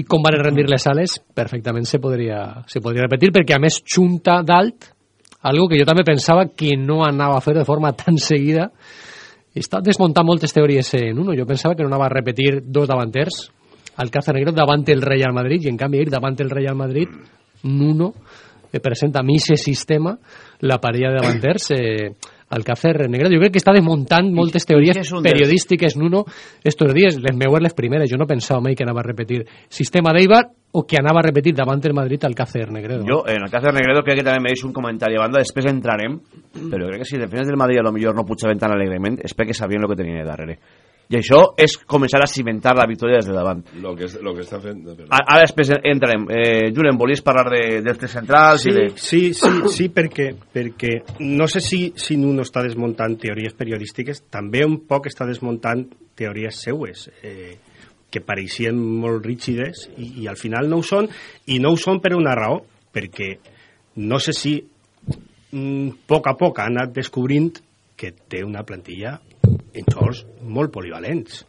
i com van rendir les ales perfectament se podria, se podria repetir perquè a més junta dalt algo que jo també pensava que no anava a fer de forma tan seguida. Està desmuntant moltes teories en uno. Jo pensava que no anava a repetir dos davanters. Alcázar Negro davant el Real Madrid i en canvi ir davant el Real Madrid Nuno eh, presenta a mi ese sistema la parella de davanters eh, Alcácer Negredo. Jo crec que està desmuntant moltes teories periodístiques Nuno estos dies, les meues les primeres. Jo no pensava mai que anava a repetir sistema d'Eibar o que anava a repetir davant el Madrid Alcácer Negredo. Jo, en el de Negredo, crec que també mereix un comentari a banda, després entrarem, però crec que si defenses del Madrid a lo millor no pujaven tan alegrement, és perquè sabien el que tenien darrere. I això és començar a cimentar la victòria des de davant. Lo que, es- lo que està fent... Ara després entrarem. Eh, Julen, volies parlar de, dels tres centrals? Sí, I de... sí, sí, sí perquè, perquè no sé si, si Nuno està desmuntant teories periodístiques, també un poc està desmuntant teories seues, eh, que pareixien molt rígides i, i al final no ho són, i no ho són per una raó, perquè no sé si mm, a poc a poc ha anat descobrint que té una plantilla en molt polivalents.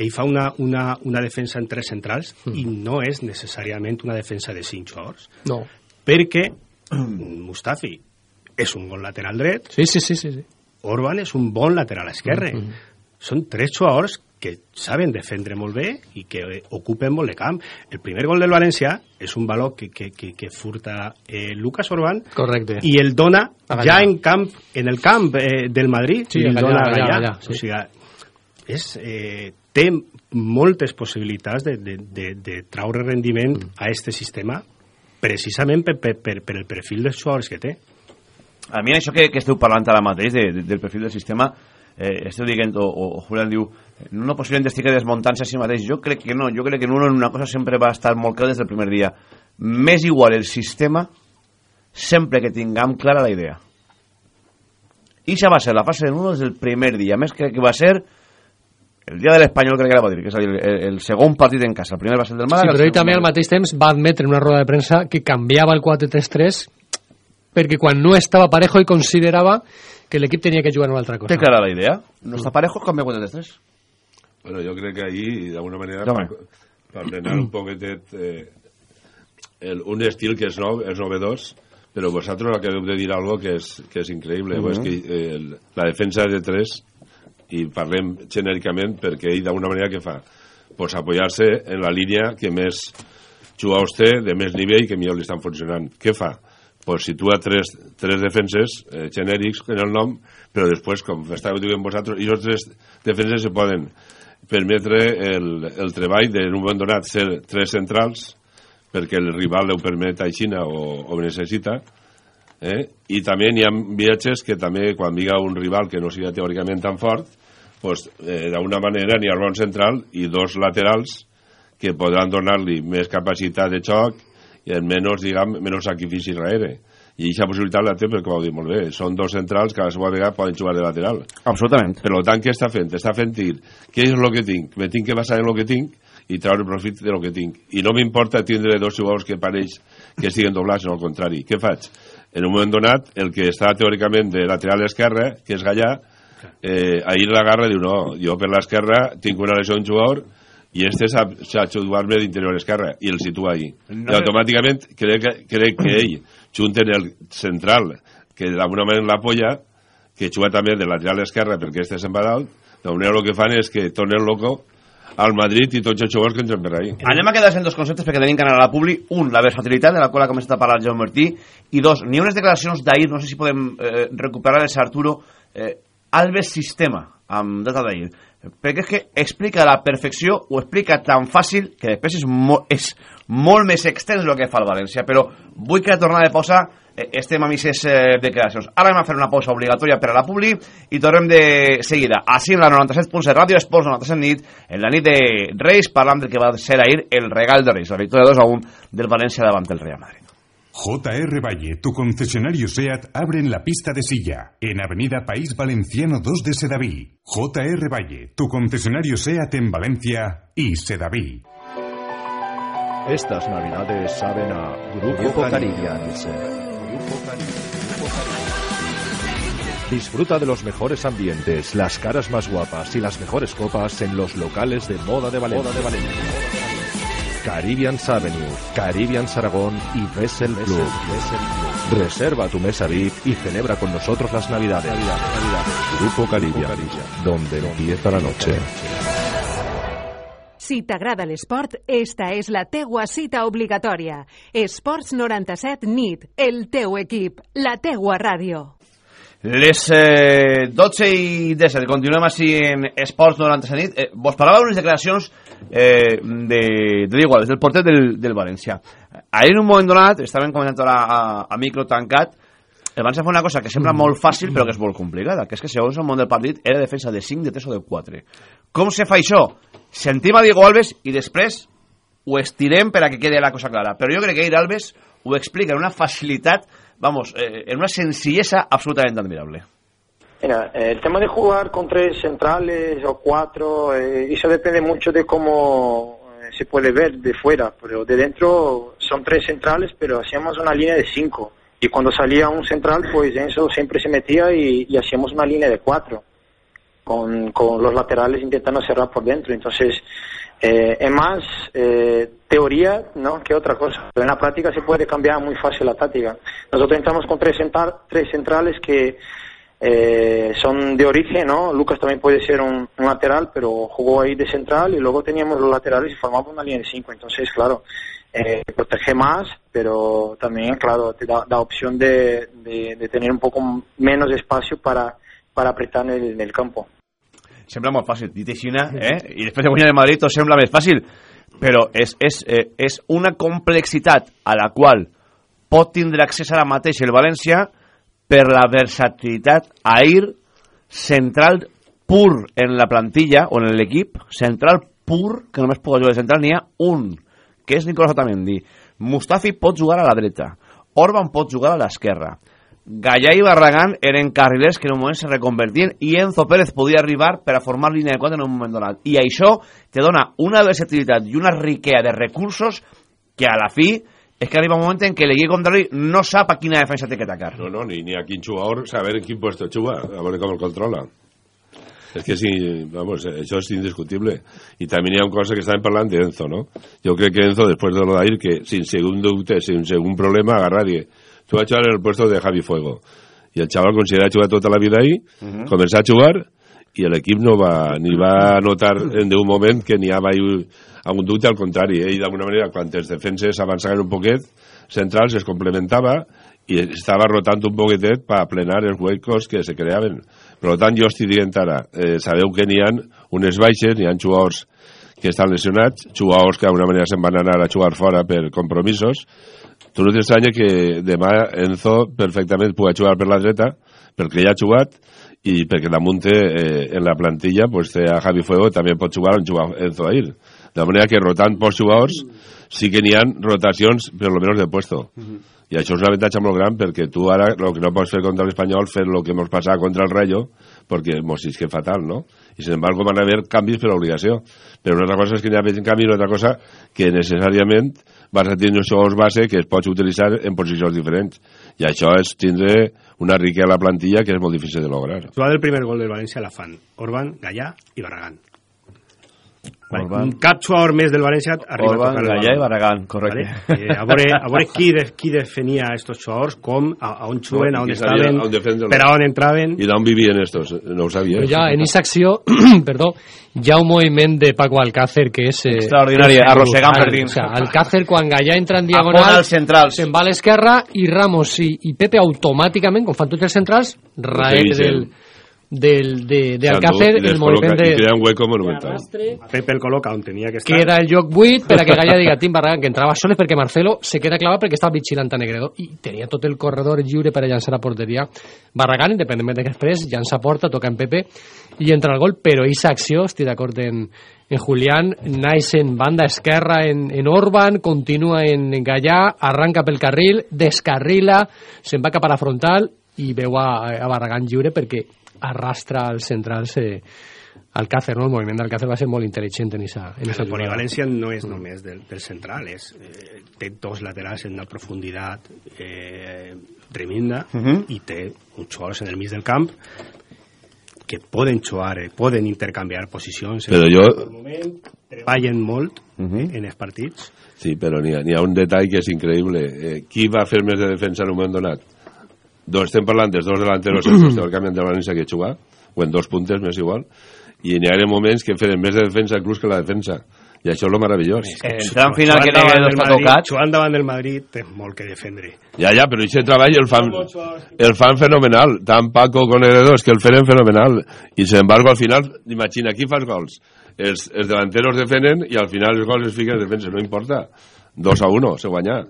Ell fa una, una, una defensa en tres centrals i no és necessàriament una defensa de cinc xocs No. perquè Mustafi és un bon lateral dret, Sí, sí, sí, sí. sí. Orban és un bon lateral esquerre. Mhm. Són tres jugadors que saben defendre molt bé i que eh, ocupen molt de camp. El primer gol del València és un valor que, que, que, que furta eh, Lucas Orban Correcte. i el dona ja en camp en el camp eh, del Madrid Sí, i el dona a Gallà, sí. o sigui, és, eh, té moltes possibilitats de, de, de, de traure rendiment Mm. a este sistema precisament per, per, per, per el perfil dels jugadors que té. A mi això que, que esteu parlant ara mateix de, de, del perfil del sistema, eh, esteu dient, o, o, o Julián diu, no possiblement estigui desmuntant-se a si mateix. Jo crec que no, jo crec que en uno en una cosa sempre va estar molt clar des del primer dia. M'és igual el sistema sempre que tinguem clara la idea. I això va ser la fase de Nuno des del primer dia. A més, crec que va ser el dia de l'Espanyol, crec que era Madrid, que és el, el segon partit en casa. El primer va ser el del Sí, Màlaga. però el ell també al mateix temps va admetre en una roda de premsa que canviava el 4-3-3 perquè quan no estava parejo i considerava que l'equip tenia que jugar una altra cosa. Té clara la idea? No està parejo, canvia 4-3-3. Bueno, jo crec que ahir, d'alguna manera. Paco, per frenar un poquetet eh, el, un estil que és nou, és novedós, però vosaltres acabeu de dir algo que és, que és increïble. Uh -huh. és que eh, la defensa de tres, i parlem genèricament perquè ell d'una manera que fa pues apoyar-se en la línia que més jugadors té, de més nivell, que millor li estan funcionant. Què fa? Pues situa tres, tres defenses eh, genèrics en el nom, però després, com estàveu dient vosaltres, i els tres defenses se poden permetre el, el treball d'un moment donat ser tres centrals, perquè el rival ho permet així o, o necessita, eh? i també hi ha viatges que també quan viga un rival que no sigui teòricament tan fort, pues, eh, d'una manera n'hi ha un central i dos laterals que podran donar-li més capacitat de xoc i en menys, diguem, menys sacrifici darrere i aquesta possibilitat la té perquè ho dit molt bé són dos centrals que a la seva vegada poden jugar de lateral absolutament per tant què està fent? està fent dir què és el que tinc? me tinc que basar en el que tinc i treure profit de lo que tinc. I no m'importa tindre dos jugadors que pareix que estiguen doblats, no al contrari. Què faig? En un moment donat, el que està teòricament de lateral esquerra, que és Gallà, eh, ahir l'agarra i diu, no, jo per l'esquerra tinc una lesió d'un jugador i este sap jugar-me d'interior esquerra i el situa ahí. No, I automàticament crec, crec que ell, junten el central, que d'alguna manera l'apoya, que juga també de lateral esquerra perquè este se'n va dalt, d'alguna manera el que fan és que tornen loco al Madrid i tots els jugadors que ens per ahí. Anem a quedar en dos conceptes perquè tenim que anar a la Publi. Un, la versatilitat, de la qual ha començat a parlar el Jaume Martí, i dos, n'hi ha unes declaracions d'ahir, no sé si podem eh, recuperar-les, Arturo, eh, Alves Sistema, amb data d'ahir, perquè és que explica la perfecció, ho explica tan fàcil, que després és, mo és molt més extens el que fa el València, però vull que tornar de pausa Eh, estem amb aquestes eh, declaracions. Ara anem a fer una pausa obligatòria per a la Publi i tornem de seguida. Així en la 97.7 Ràdio Esports 97 nit, en la nit de Reis, parlant del que va ser ahir el regal de Reis, la victòria 2 a 1 del València davant del Real Madrid. JR Valle, tu concesionario SEAT, abre en la pista de Silla, en Avenida País Valenciano 2 de Sedaví. JR Valle, tu concesionario SEAT en Valencia y Sedaví. Estas navidades saben a Grupo, Grupo Caribbeans. Disfruta de los mejores ambientes, las caras más guapas y las mejores copas en los locales de moda de Valencia. de Valencia. Caribbean Avenue, Caribbean Aragón y Vessel Club. Reserva tu mesa VIP y celebra con nosotros las Navidades. Grupo Caribbean, donde empieza la noche. Si t'agrada l'esport, esta és la teua cita obligatòria. Esports 97 NIT, el teu equip, la teua ràdio. Les eh, 12 i 17, continuem així en Esports 97 NIT. Eh, vos parlava d'unes declaracions eh, de, de del porter del, del València. Ahir en un moment donat, estaven comentant ara a, a micro tancat, el València fa una cosa que sembla molt fàcil però que és molt complicada, que és que segons el món del partit era defensa de 5, de 3 o de 4. Com se fa això? sentim a Diego Alves i després ho estirem per a que quede la cosa clara. Però jo crec que Aire Alves ho explica en una facilitat, vamos, eh, en una sencillesa absolutamente admirable. Mira, el tema de jugar con tres centrales o cuatro, eh, eso depende mucho de cómo eh, se puede ver de fuera, pero de dentro son tres centrales, pero hacíamos una línea de cinco. Y cuando salía un central, pues eso siempre se metía y, y hacíamos una línea de cuatro con, con los laterales intentando cerrar por dentro. Entonces, eh, es más eh, teoría ¿no? que otra cosa. Pero en la práctica se puede cambiar muy fácil la táctica. Nosotros entramos con tres, central, tres centrales que eh, son de origen, ¿no? Lucas también puede ser un, un, lateral, pero jugó ahí de central y luego teníamos los laterales y formamos una línea de cinco. Entonces, claro, eh, protege más, pero también, claro, te da, da opción de, de, de, tener un poco menos espacio para, para apretar en el, en el campo. sembla molt fàcil, dit així, eh? i després de guanyar el Madrid tot sembla més fàcil, però és, és, eh, és una complexitat a la qual pot tindre accés ara mateix el València per la versatilitat ahir central pur en la plantilla o en l'equip, central pur, que només pot jugar de central, n'hi ha un, que és Nicolás Otamendi. Mustafi pot jugar a la dreta, Orban pot jugar a l'esquerra, Gallà i Barragán eren carrilers que en un moment se reconvertien i Enzo Pérez podia arribar per a formar línia de 4 en un moment donat. I això te dona una versatilitat i una riquea de recursos que a la fi és que arriba un moment en què l'equip contrari no sap a quina defensa té que atacar. No, no, ni, ni a quin jugador saber en quin puesto juga, a veure com el controla. És que sí, vamos, això és indiscutible. I també hi ha una cosa que estàvem parlant d'Enzo, no? Jo crec que Enzo, després de lo d'ahir, que sin segun dubte, sin segun problema, agarrar y tú vas a jugar en el puesto de Javi Fuego. I el xaval considera jugar tota la vida ahí, uh -huh. començar a jugar, i l'equip no va, ni va notar en un moment que n'hi havia un dubte, al contrari, ell d'alguna manera, quan els defenses avançaven un poquet, centrals es complementava i estava rotant un poquetet per plenar els huecos que se creaven. Per tant, jo estic dient ara, eh, sabeu que n'hi ha unes baixes, n'hi ha jugadors que estan lesionats, jugadors que d'alguna manera se'n van anar a jugar fora per compromisos. Tu no t'estranya que demà Enzo perfectament pugui jugar per la dreta, perquè ja ha jugat, i perquè damunt té, eh, en la plantilla pues, té a Javi Fuego, també pot jugar on jugar Enzo Ahir. De manera que rotant pocs jugadors sí que n'hi ha rotacions per lo menos de puesto. Uh -huh. I això és un avantatge molt gran perquè tu ara el que no pots fer contra l'Espanyol fer el que ens passava contra el Rayo perquè mos és que fatal, no? I sin embargo van haver canvis per obligació. Però una altra cosa és que n'hi ha canvis una altra cosa que necessàriament vas a tindre jugadors base que es pots utilitzar en posicions diferents. I això és tindre una riquesa a la plantilla que és molt difícil de lograr. Jugada del primer gol del València la fan Orban, Gallà i Barragán. Vale, un cap jugador més del València arriba Orban, a tocar Gallà i Barragán, correcte. Vale? Eh, a veure, a veure qui, de, qui definia estos jugadors, com, a, a on juguen, a on estaven, per a on entraven... I d'on vivien estos, no ho sabia. Però ja, en aquesta acció, perdó, hi ha un moviment de Paco Alcácer que és... Eh, Extraordinari, arrossegant per dins. O sea, Alcácer, quan Gallà entra en diagonal, se'n va a l'esquerra i Ramos i, i Pepe automàticament, com fan tots els centrals, rael del del, de, de Alcácer el moviment de... I crea un hueco monumental. Pepe el col·loca on tenia que estar. Queda el lloc buit per a que Galla diga Tim Barragán, que entrava soles perquè Marcelo se queda clavat perquè estava vigilant a Negredo i tenia tot el corredor lliure per a llançar a porteria. Barragán, independentment de que després, llança a porta, toca en Pepe i entra el gol, però aquesta acció, estic d'acord en, en Julián, naix en banda esquerra en, en Orban, continua en, en Gallà, arranca pel carril, descarrila, se'n va cap a la frontal i veu a, a Barragán lliure perquè arrastra als centrals eh, Alcácer, no? el moviment d'Alcácer va ser molt intel·ligent en esa, en esa el polivalència no és només del, del central, és, eh, té dos laterals en una profunditat eh, tremenda uh -huh. i té uns jugadors en el mig del camp que poden jugar, eh, poden intercanviar posicions però en jo... moment, treballen molt uh -huh. en els partits Sí, però n'hi ha, ha un detall que és increïble. Eh, qui va fer més de defensa en un moment donat? Dos, estem parlant dels dos delanteros històricament de València que jugar, o en dos puntes, més igual, i n'hi ha moments que feren més de defensa inclús que la defensa. I això és lo meravellós. El tram final que Negredo està tocat... Jugant davant del Madrid té molt que defendre. Ja, ja, però aquest treball el fan, el fan fenomenal. Tant Paco com Negredo és que el feren fenomenal. I, sin embargo, al final, imagina, qui fas gols? Els, els delanteros defenen i al final els gols es fiquen en defensa, no importa. 2 a 1, se guanyar.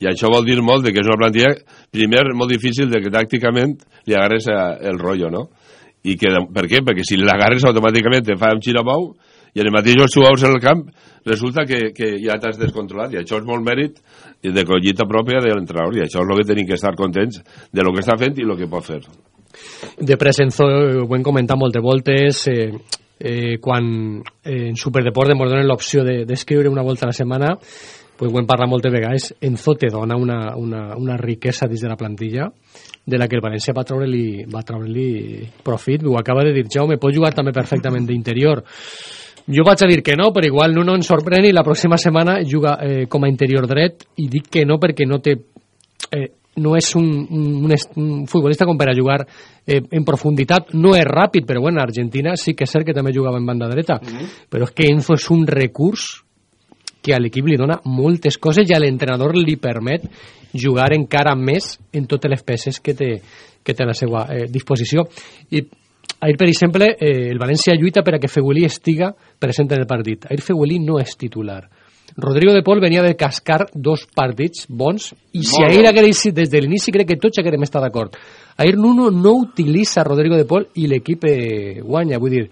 I això vol dir molt de que és una plantilla, primer, molt difícil de que tàcticament li agarres el rotllo, no? I que, per què? Perquè si l'agarres automàticament te fa un xirabou i en el mateix jugadors en el camp resulta que, que ja t'has descontrolat i això és molt mèrit de collita pròpia de l'entrenador i això és el que tenim que estar contents de lo que està fent i el que pot fer. De Presenzo ho hem comentat moltes voltes, eh, eh, quan eh, en Superdeport ens donen l'opció d'escriure de, una volta a la setmana pues ho hem parlat moltes vegades, Enzo te dona una, una, una riquesa dins de la plantilla de la que el València va treure-li va treure profit, ho acaba de dir Jaume, pot jugar també perfectament d'interior. Jo vaig a dir que no, però igual no ens sorprèn i la pròxima setmana juga eh, com a interior dret. I dic que no perquè no té eh, no és un, un, un futbolista com per a jugar eh, en profunditat, no és ràpid, però bueno, Argentina sí que és cert que també jugava en banda dreta, mm -hmm. però és que Enzo és un recurs que a l'equip li dona moltes coses i a l'entrenador li permet jugar encara més en totes les peces que té, que té a la seva eh, disposició. I ahir, per exemple, eh, el València lluita per a que Fegulí estiga present en el partit. Ahir Fegulí no és titular. Rodrigo de Pol venia de cascar dos partits bons i si ahir hagués des de l'inici crec que tots haguérem estat d'acord. Ahir Nuno no utilitza Rodrigo de Pol i l'equip eh, guanya, vull dir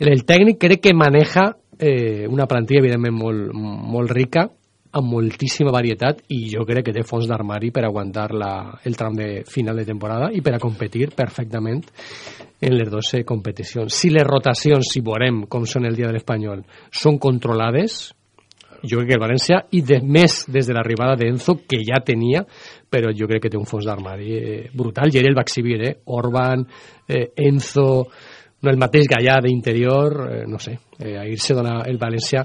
el tècnic crec que maneja eh, una plantilla evidentment molt, molt rica amb moltíssima varietat i jo crec que té fons d'armari per aguantar la, el tram de final de temporada i per a competir perfectament en les dues competicions. Si les rotacions, si veurem com són el dia de l'Espanyol, són controlades, jo crec que el València, i de, més des de l'arribada d'Enzo, que ja tenia, però jo crec que té un fons d'armari eh, brutal, i ell el va exhibir, eh? Orban, eh, Enzo, no el mateix Gallà d'interior, eh, no sé, eh, ahir se dona el València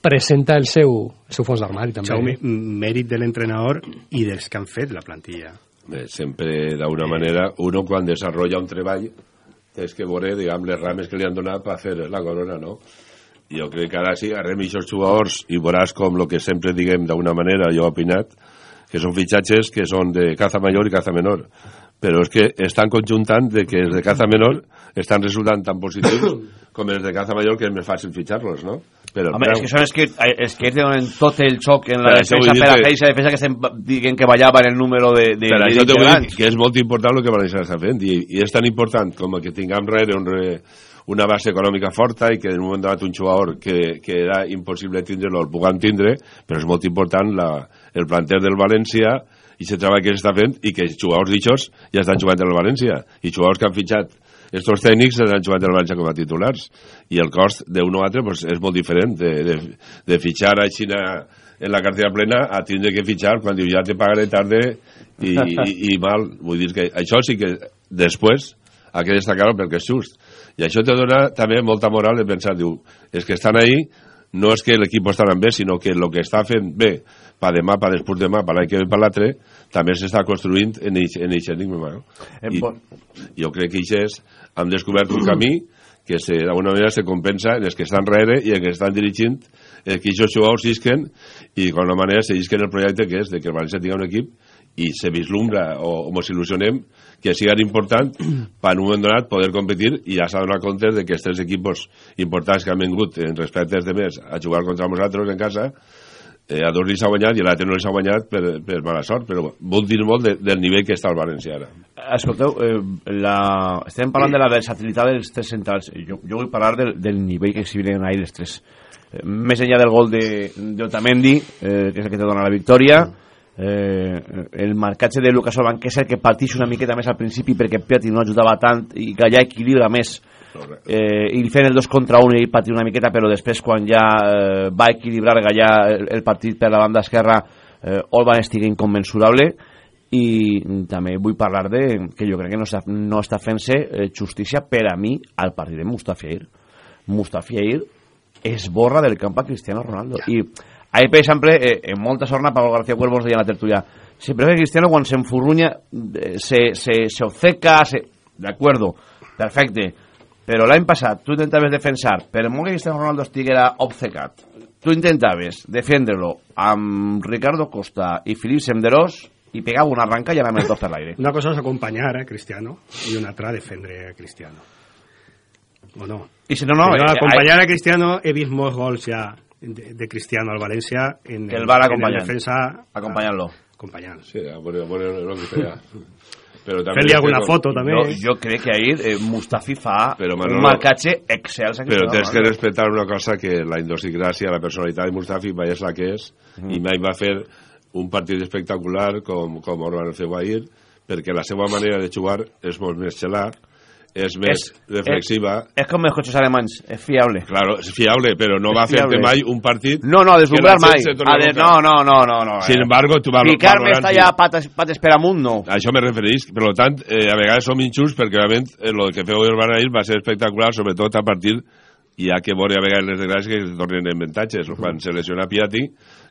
presenta el seu, el seu fons d'armari també. Jaume, mèrit de l'entrenador i dels que han fet la plantilla. Bé, sempre d'una manera, uno quan desenvolupa un treball és que veure, diguem, les rames que li han donat per fer la corona, no? Jo crec que ara sí, agarrem aquests jugadors i veuràs com el que sempre diguem d'una manera, jo he opinat, que són fitxatges que són de caza major i caza menor però és que estan conjuntant de que els de caza menor estan resultant tan positius com els de caza major que és més fàcil fitxar-los, no? Però, Home, és que són els que, els que donen tot el xoc en la defensa per a fer aquesta defensa que estem dient que ballava en el número de, de, per això t'ho vull que és molt important el que València està fent i, i és tan important com que tinguem rere un, una base econòmica forta i que en un moment donat un jugador que, que era impossible tindre-lo el puguem tindre, però és molt important la, el planter del València i se treball que s'està fent i que jugadors d'ixos ja estan jugant en el València. I jugadors que han fitxat estos tècnics estan jugant el València com a titulars. I el cost d'un o altre pues, és molt diferent de, de, de fitxar a Xina en la cartera plena a tindre que fitxar quan diu ja te pagaré tarde i, i, i mal. Vull dir que això sí que després ha que destacar-ho perquè és just. I això te dona també molta moral de pensar diu, és que estan ahí no és que l'equip està bé, sinó que el que està fent bé pa demà, pa després demà, pa l'any que ve, pa l'altre, també s'està construint en aquest enigma. No? I, jo crec que és, hem descobert un camí que d'alguna manera se compensa en els que estan rere i en que estan dirigint eh, que aquests jugadors isquen i d'alguna manera se isquen el projecte que és de que el València tingui un equip i se vislumbra o, o ens il·lusionem que sigui important per en un moment donat poder competir i ja s'ha donat compte de que els tres equips importants que han vingut en respecte als demés a jugar contra nosaltres en casa eh, a dos li s'ha guanyat i l'altre no li s'ha guanyat per, per mala sort, però vol dir molt de, del nivell que està el València ara. Escolteu, eh, la... estem parlant de la versatilitat dels tres centrals. Jo, jo vull parlar del, del nivell que exhibiren ahir els tres. Eh, més enllà del gol d'Otamendi, de, eh, que és el que te dona la victòria, eh, el marcatge de Lucas Orban, que és el que partix una miqueta més al principi perquè Piatti no ajudava tant i que allà equilibra més eh, i fent el dos contra un i patir una miqueta però després quan ja eh, va equilibrar Gallà el, el partit per la banda esquerra eh, Olban estigui incommensurable i també vull parlar de que jo crec que no està, no està fent-se eh, justícia per a mi al partit de Mustafiair Mustafiair esborra del camp a Cristiano Ronaldo. Ja. i ahir per exemple eh, en molta sorna Pablo García Cuervos deia en la tertulia sempre que Cristiano quan s'enfurrunya eh, se, se, se obceca se... de acuerdo, perfecte però l'any passat tu intentaves defensar, per molt que Cristiano Ronaldo estiguera obcecat, tu intentaves defendre-lo amb Ricardo Costa i Filip Semderós i pegava una arranca i anàvem tots per l'aire. Una cosa és acompanyar a Cristiano i una altra defendre a Cristiano. O no? I si no, no... Eh, acompanyar a Cristiano he vist molts gols ja de, de Cristiano al València en, el, el, en el defensa... Acompanyant-lo. Acompanyant. Sí, a poner, a que sea. Però Fer-li alguna foto, també. Jo, jo crec que ahir eh, Mustafi fa però, Manolo, un marcatge excels. Però tens que respectar una cosa que la idiosincràsia, la personalitat de Mustafi mai és la que és mm. i mai va fer un partit espectacular com, com Orban el feu ahir perquè la seva manera de jugar és molt més xelar és més és, reflexiva. És, és com els cotxes alemanys, és fiable. Claro, és fiable, però no va fer mai un partit... No, no, a deslumbrar mai. A de, no, no, no, no, no. Sin embargo, tu vas... Picar-me està ja pates, pates per amunt, no. A això me referís. Per tant, eh, a vegades som injust perquè, realment, eh, el que feu Urban ahir va ser espectacular, sobretot a partir hi ha que veure a vegades les desgràcies que es tornen en avantatges. Quan se lesiona Piatti,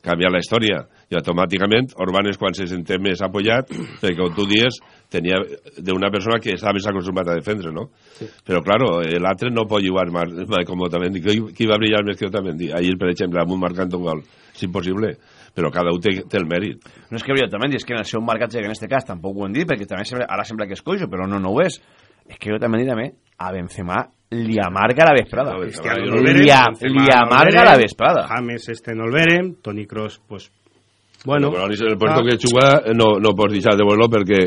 canvia la història. I automàticament Orban és quan se senté més apoyat, perquè, com tu dies, tenia d'una persona que estava més acostumat a defendre, no? Sí. Però, claro, l'altre no pot jugar más, com Otamendi. Qui, qui va brillar més que Otamendi? Ahir, per exemple, amb un marcant un gol. És impossible però cada un té, té el mèrit. No és que Otamendi, és que en el seu marcatge, que en aquest cas tampoc ho hem dit, perquè també sembla, ara sembla que és coixo, però no, no ho és. És que Otamendi també a Benzema li amarga la vesprada. No, li, li amarga la vesprada. James este no el verem, Toni Kroos, pues, bueno... Però el puesto ah, que juga no, no pots deixar de veure perquè...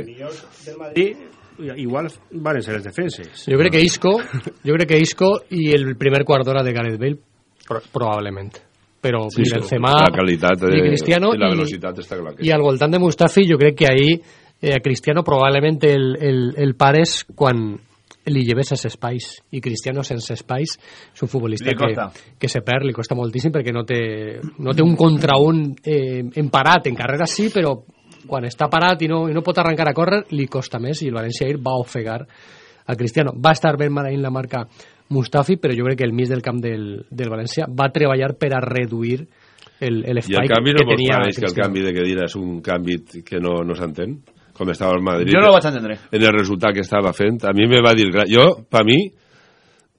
Del Madrid igual van ser les defenses. Jo crec que Isco, jo crec que Isco i el primer quart d'hora de Gareth Bale probablement però sí, Benzema la qualitat de, i Cristiano i la velocitat i, està clar que i al voltant de Mustafi jo crec que ahir eh, Cristiano probablement el, el, el pares quan li lleves els espais i Cristiano sense espais és un futbolista que, que se perd, li costa moltíssim perquè no té, no té un contra un eh, emparat, en carrera sí però quan està parat i no, i no pot arrencar a córrer li costa més i el València ahir va ofegar a Cristiano. Va estar ben maleint la marca Mustafi, però jo crec que el mig del camp del, del València va treballar per a reduir el, el I el canvi que no vos tenia que el canvi de cadira és un canvi que no, no s'entén? Com estava el Madrid. Jo no ho vaig entendre. En el resultat que estava fent. A mi me va dir... Jo, per mi,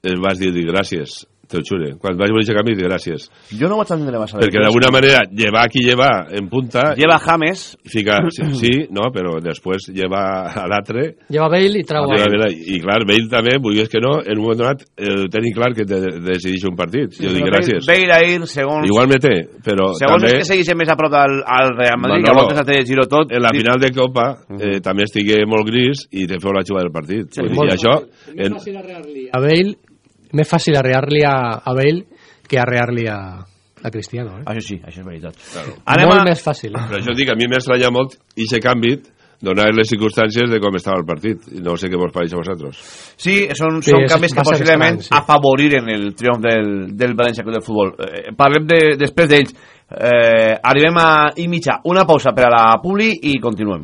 em vas dir, dir gràcies, te ho jure. Quan vaig aquest canvi, dir gràcies. Jo no vaig entendre massa. Perquè d'alguna manera, llevar qui lleva en punta... Lleva James. Fica, sí, sí, no, però després lleva a l'altre... Lleva Bale i trau a Lleva Bale. Bale. I clar, Bale també, vulguis que no, en un moment donat, eh, tenim clar que te decideix un partit. Jo dic gràcies. Bale ahir, segons... Igual me té, però Segons també... els que segueixen més a prop al, al Real Madrid, que a Manolo, voltes ha de giro tot... En la final de Copa eh, també estigué molt gris i te feu la xuva del partit. Sí, Vull dir, això... En, A Bale, més fàcil arrear-li a, a Bale que arrear-li a, a Cristiano. Eh? Això sí, això és veritat. Claro. Anem Molt més fàcil. Eh? Però això dic, a mi m'estranya molt i aquest canvi donar les circumstàncies de com estava el partit. I No sé què vos pareix a vosaltres. Sí, són, Sí, són és- canvis que possiblement estrany, sí. afavoriren el triomf del, del València Club de Futbol. Eh, parlem de, després d'ells. Eh, arribem a i mitja. Una pausa per a la Publi i continuem.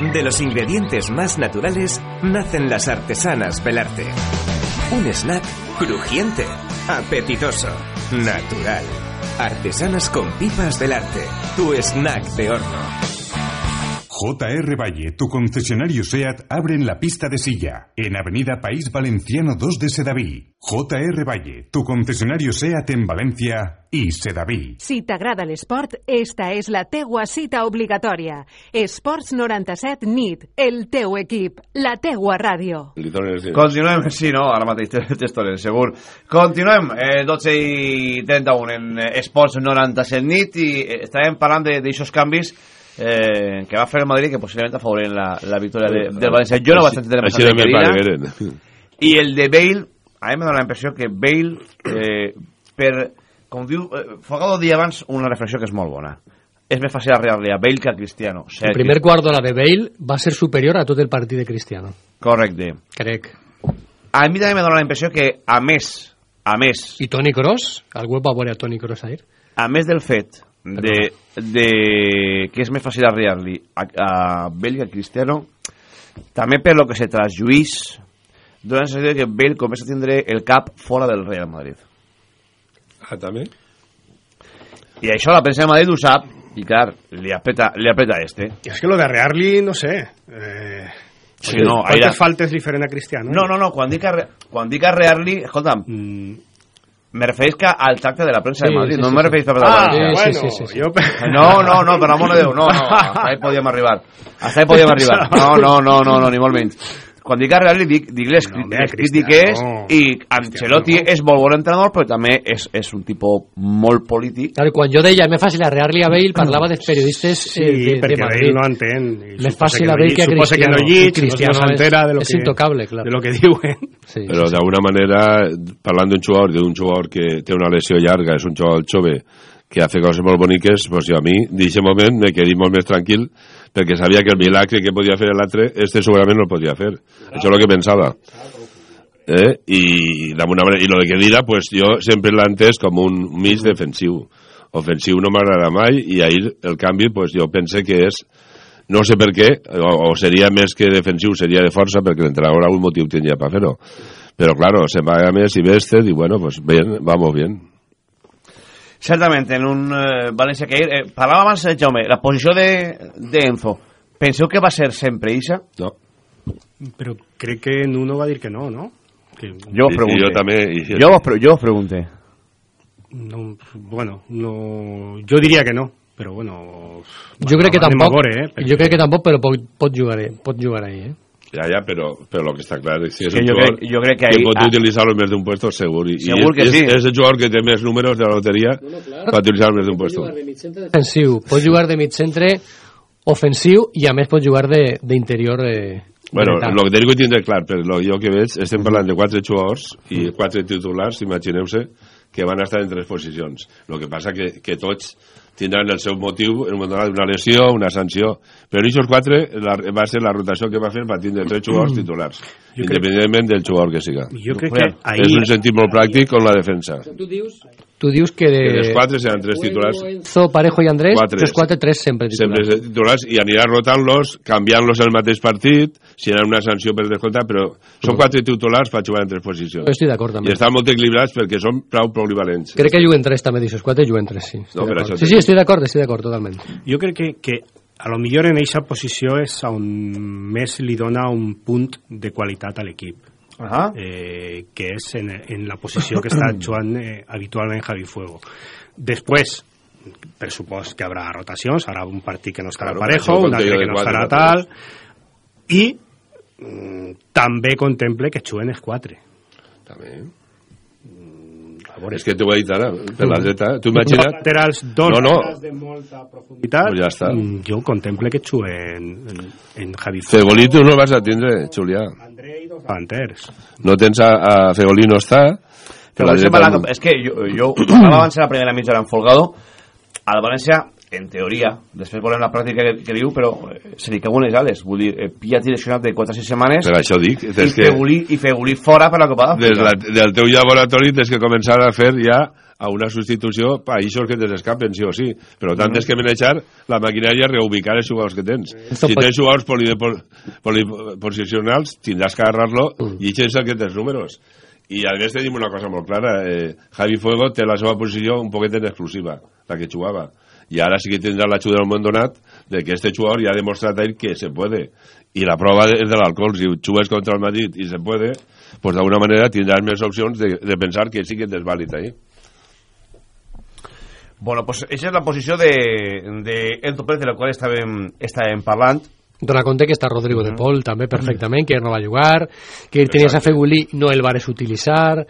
De los ingredientes más naturales nacen las artesanas Belarte. Un snack crujiente, apetitoso, natural. Artesanas con pipas Belarte, tu snack de horno. JR Valle, tu concesionario SEAT, abre en la pista de silla, en Avenida País Valenciano 2 de Sedaví. JR Valle, tu concesionario SEAT en Valencia y Sedaví. Si t'agrada l'esport, esta és la teua cita obligatòria. Esports 97 NIT, el teu equip, la teua ràdio. Continuem, sí, no, ara mateix estores, segur. Continuem, eh, 12 i 31 en eh, Esports 97 nit i eh, estàvem parlant de- d'aixòs canvis eh, que va fer el Madrid que possiblement afavoren la, la victòria de, del València. Jo no vaig entendre massa de me Medina. I el de Bale, a mi me dona la impressió que Bale, eh, per, com diu, eh, Fogado dia abans una reflexió que és molt bona. És més fàcil arreglar-li a Bale que a Cristiano. O sigui, El primer quart d'hora de Bale va ser superior a tot el partit de Cristiano. Correcte. Crec. A mi també me dona la impressió que, a més, a més... I Toni Kroos? Algú va veure a Toni Kroos ahir? a més del fet de, de que és més fàcil arribar-li a, a Bale que a Cristiano, també per lo que se traslluís, dona la sensació que Bale comença a tindre el cap fora del Real Madrid. Ah, també? I això la premsa de Madrid ho sap, i clar, li apreta, li apreta este. És que lo de arrear-li, no sé... Eh, Sí, no, quantes aire- faltes li feren a Cristiano? No, no, no, quan dic, arre, quan dic arrear-li, escolta'm, me refereix que al tracte de la premsa Sí, de Madrid, sí, no sí, me sí. refereix Ah, la bueno, Sí, sí, sí, sí. jo- No, no, no, per l'amor de Déu, no, no, hasta ahí podíem arribar. Hasta ahí podíem arribar. No, no, no, no, no, ni molt menys. Quan dic arrear-li, dic, dic les, cri- les crítiques i Ancelotti és molt bon entrenador, però també és, és un tipus molt polític. Claro, quan jo deia més fàcil arrear-li a Bale, parlava dels periodistes Sí, eh, de, de perquè Madrid. Bale no entén. Més fàcil a no Bale que a suposa que Cristiano. no llig, Cristiano no s'entera de lo és que- intocable, clar. de lo que diuen. Sí. Però d'alguna manera, parlant d'un jugador, d'un jugador que té una lesió llarga, és un jugador jove, que hace coses molt boniques, pues jo a mi, d'aquest moment, me quedé molt més tranquil, perquè sabia que el milagre que podia fer l'altre, este segurament no el podia fer. Això és el que pensava. Eh? I d'alguna manera, i lo de Kedira, pues jo sempre l'he entès com un mig defensiu. Ofensiu no m'agrada mai, i ahir el canvi, pues jo pense que és no sé per què, o, o seria més que defensiu, seria de força, perquè l'entrenador algun motiu tenia per fer-ho. Però, claro, se paga més i veste, i bueno, pues bien, vamos bien. Certament, en un eh, València que ahir... Eh, parlava abans, eh, Jaume, la posició de, de Enzo. Penseu que va ser sempre Isa? No. Però crec que Nuno va dir que no, no? Que, Jo vos pregunte. jo també, i- Jo vos, jo vos pregunte. No, bueno, no, jo diria que no, però bueno... Jo crec que tampoc, veure, eh, perquè- jo crec que tampoc, però pot, pot jugar, pot jugar ahí, eh. Ja, ja, però, però el que està clar és que és Que un jo jugador crec- jo crec que ahí- pot ah. utilitzar-lo en més d'un puesto segur. I, Segur i que és, sí. És el jugador que té més números de la loteria per utilitzar-lo en més d'un puesto. Pot jugar de mig centre ofensiu i a més pot jugar de- d'interior eh, Bueno, el que tenim que tindre clar, per lo jo que veig, estem parlant de quatre jugadors i quatre titulars, imagineu-se, que van estar en tres posicions. El que passa que, que tots tindran el seu motiu en un moment donat, una lesió, una sanció. Però aquests quatre la, va ser la rotació que va fer per tindre tres jugadors Mm. titulars, Jo crec- independentment del jugador que siga. Jo crec que ahir- És un sentit molt pràctic con la defensa. Tu dius, tu dius que de... Que dels quatre seran tres titulars. Enzo, Parejo i Andrés, Quatre. els quatre, tres sempre sempre titulars. de titulars i anirà rotant-los, canviant-los el mateix partit, si hi ha una sanció per descomptar, però són quatre titulars per jugar en tres posicions. Estic d'acord, també. I estan molt equilibrats perquè són prou polivalents. Crec que juguen tres també d'aixòs quatre, juguen tres, sí. No, per d'acord. això sí, sí, estic d'acord, estic d'acord, totalment. Jo crec que, que a lo millor en aquesta posició és on més li dona un punt de qualitat a l'equip. Eh, que és en, en la posició que està jugant eh, habitualment Javi Fuego. Després, per supost que haurà rotacions, harà un partit que no estarà Claro, Parejo, un altre que no estarà tal, i mm, també contemple que els quatre. També. A veure, És que t'ho he dit ara, per la. Tu imagina't... Dos laterals, dos no, no. de molta profunditat. Pues ja està. mm, Jo contemple que juguen en, en Javi tu no vas a tindre, Julià. Davanters. No tens a, a Fegolí no està. Però la dreta, exemple, és que jo, jo parlava abans en la primera mitja en Folgado, al València, en teoria, després veurem la pràctica que, que diu, però eh, se li cauen les ales. Vull dir, eh, Pia direccionat de 4 o 6 setmanes Per això dic, i, és que- Fegulí, i Fegulí fora per la Copa des d'Àfrica. la, del teu laboratori tens que començar a fer ja a una substitució per això que te escapen, sí o sí. Però tant Mhm. tens que manejar la maquinària reubicar els jugadors que tens. Esto Si pot- tens jugadors poliposicionals, tindràs que agarrar-lo i això és el que tens números. I a més tenim una cosa molt clara, eh, Javi Fuego té la seva posició un poquet en exclusiva, la que jugava. I ara sí que tindrà l'ajuda del món donat de que este jugador ja ha demostrat a ell que se puede. I la prova és de l'alcohol. Si jugues contra el Madrid i se puede, pues d'alguna manera tindràs més opcions de, de pensar que sí que és vàlid ahí. Bueno, pues aquesta és la posició de, de Enzo Pérez, de la qual estàvem, estàvem parlant. Dona compte que està Rodrigo de Paul també perfectament, que no va jugar, que tenies a Fegulí, no el vares utilitzar,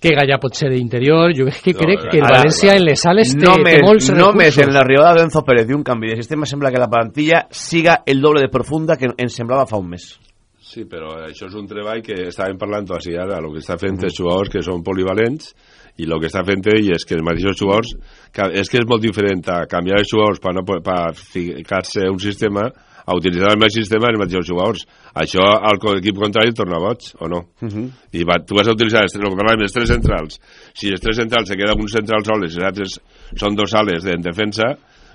que Gallà pot ser d'interior. Jo és que No, crec que el ara- València en les sales té, només, té molts només recursos. en l'arribada d'Enzo Pérez i un canvi de sistema sembla que la plantilla siga el doble de profunda que ens semblava fa un mes. Sí, però això és un treball que estàvem parlant així ara, el que està fent els jugadors que són polivalents i el que està fent ell és que els mateixos jugadors ca- és que és molt diferent a canviar els jugadors per, no, per ficar-se un sistema a utilitzar el mateix sistema els mateixos jugadors això al co- equip contrari torna boig, o no? Uh -huh. i va, tu vas a utilitzar els, el que parlàvem, els tres centrals si els tres centrals se queda un central soles i els altres són dos ales en defensa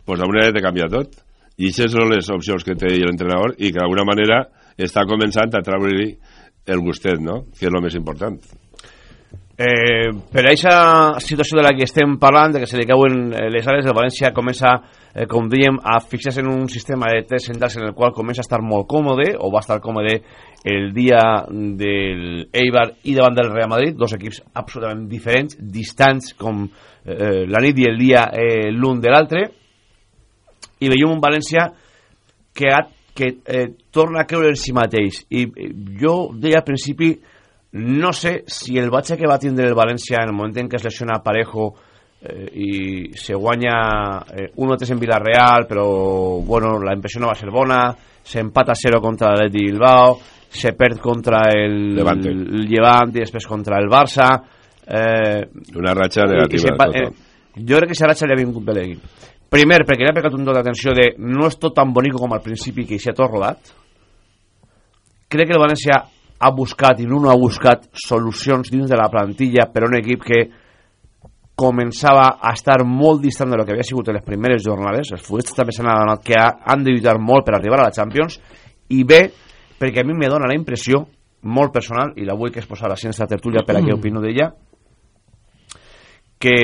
doncs d'alguna manera te canvia tot i aquestes són les opcions que té l'entrenador i que d'alguna manera està començant a treure-li el gustet, no? que és el més important Eh, per aquesta situació de la que estem parlant, de que se li cauen eh, les ales, el València comença, eh, com dèiem, a fixar-se en un sistema de tres centrals en el qual comença a estar molt còmode, o va estar còmode el dia del Eibar i davant del Real Madrid, dos equips absolutament diferents, distants com eh, la nit i el dia eh, l'un de l'altre, i veiem un València que, ha, que eh, torna a creure en si mateix. I eh, jo deia al principi no sé si el batxe que va tindre el València en el moment en què es lesiona Parejo eh, i se guanya eh, 1-3 en Villarreal però bueno, la impressió no va ser bona s'empata 0 contra l'Atleti Bilbao se perd contra el Levante. el Levante i després contra el Barça eh, una ratxa negativa s'empa- total. eh, jo crec que aquesta ratxa li ha vingut bé l'equip primer perquè li ha pegat un tot d'atenció de no és tot tan bonic com al principi que s'ha tot rodat crec que el València ha buscat i no ha buscat solucions dins de la plantilla per a un equip que començava a estar molt distant de lo que havia sigut en les primeres jornades. Els futbolistes també s'han adonat que ha- han de lluitar molt per arribar a la Champions i bé, perquè a mi me dona la impressió molt personal, i la vull que es posa a la ciència de tertúlia per a què opino d'ella que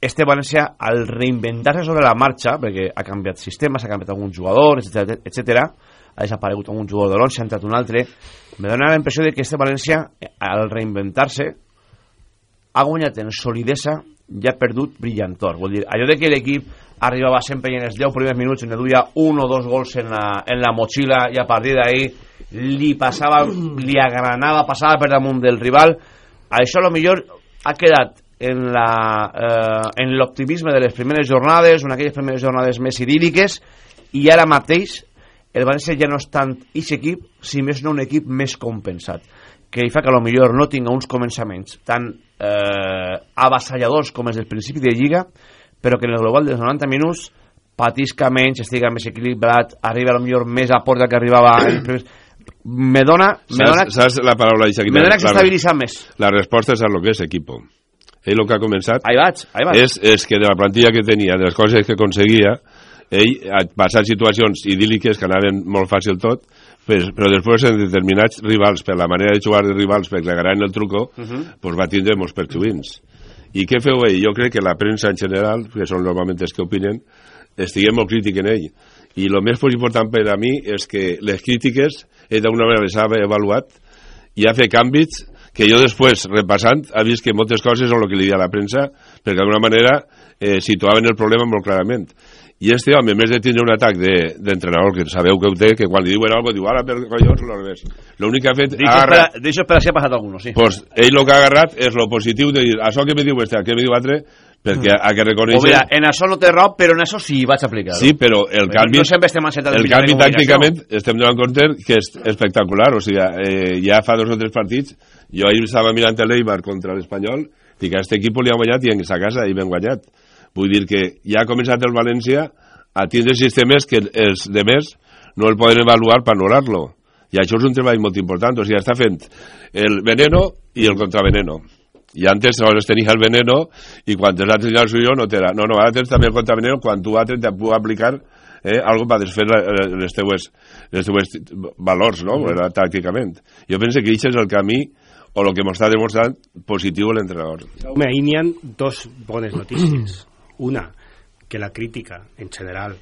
este València al reinventar-se sobre la marxa perquè ha canviat sistemes, ha canviat algun jugador etc etc ha desaparegut algun jugador de l'11, ha entrat un altre. Me dona la impressió de que este València al reinventar-se ha guanyat en solidesa i ha perdut brillantor. Vol dir, allò de que l'equip arribava sempre i en els 10 primers minuts en duia un o dos gols en la, en la motxilla i a partir d'ahí li passava li agranava, passava per damunt del rival. Això a lo millor ha quedat en la, eh, en l'optimisme de les primeres jornades, en aquelles primeres jornades més idíl·liques, i ara mateix el València ja no és tant aquest equip, si més no un equip més compensat que hi fa que millor no tinga uns començaments tan eh, avassalladors com és el principi de Lliga, però que en el global dels 90 minuts patisca menys, estiga més equilibrat, arriba a lo millor més a porta que arribava en primers... Me dona... Me Saps, dona, saps la paraula aquesta? me dona que s'estabilitza més. La resposta és a lo que és equipo. Ell el que ha començat Ahí vaig, ahí vaig. és, és que de la plantilla que tenia, de les coses que aconseguia, ell ha passat situacions idíl·liques que anaven molt fàcil tot, però, però després en determinats rivals, per la manera de jugar de rivals, perquè li agraden el truco, Uh -huh. pues va tindre molts perjuïns. I què feu ell? Jo crec que la premsa en general, que són normalment els que opinen, estiguem molt crític en ell. I el més important per a mi és que les crítiques, ell d'alguna manera les ha avaluat i ha fet canvis que jo després, repassant, ha vist que moltes coses són el que li dia la premsa, perquè d'alguna manera eh, situaven el problema molt clarament. I este home, a més de tindre un atac de- d'entrenador, que sabeu que ho té, que quan li diuen alguna cosa, diu, ara per collons, revés. L'únic que ha fet... ha agarrat- D'això per així ha passat algunos, sí. pues ell el que ha agarrat és lo positiu de dir, això que me diu este, que me diu altre, perquè ha que O reconèixer... mira, en això no té raó, però en això sí vaig aplicar. Sí, però el canvi... No sempre estem el canvi de tàcticament estem donant compte que és espectacular, o sigui, eh, ja fa dos o tres partits, jo ahir estava mirant el Eibar contra l'Espanyol, i que a aquest equip li ha guanyat i en sa casa i ben guanyat. Vull dir que ja ha començat el València a tindre sistemes que els de més no el poden avaluar per anul·lar-lo. I això és un treball molt important, o sigui, està fent el veneno i el contraveneno. I antes aleshores tenia el veneno i quan tens l'altre el suyo no t'era. No, no, ara tens també el contraveneno quan tu altre te puc aplicar eh, algo per desfer la- les teues, les teues valors, no?, mm. tàcticament. Jo penso que això és el camí o el que m'està demostrant positiu l'entrenador. Home, ahir n'hi ha dos bones notícies. Una, que la crítica, en general,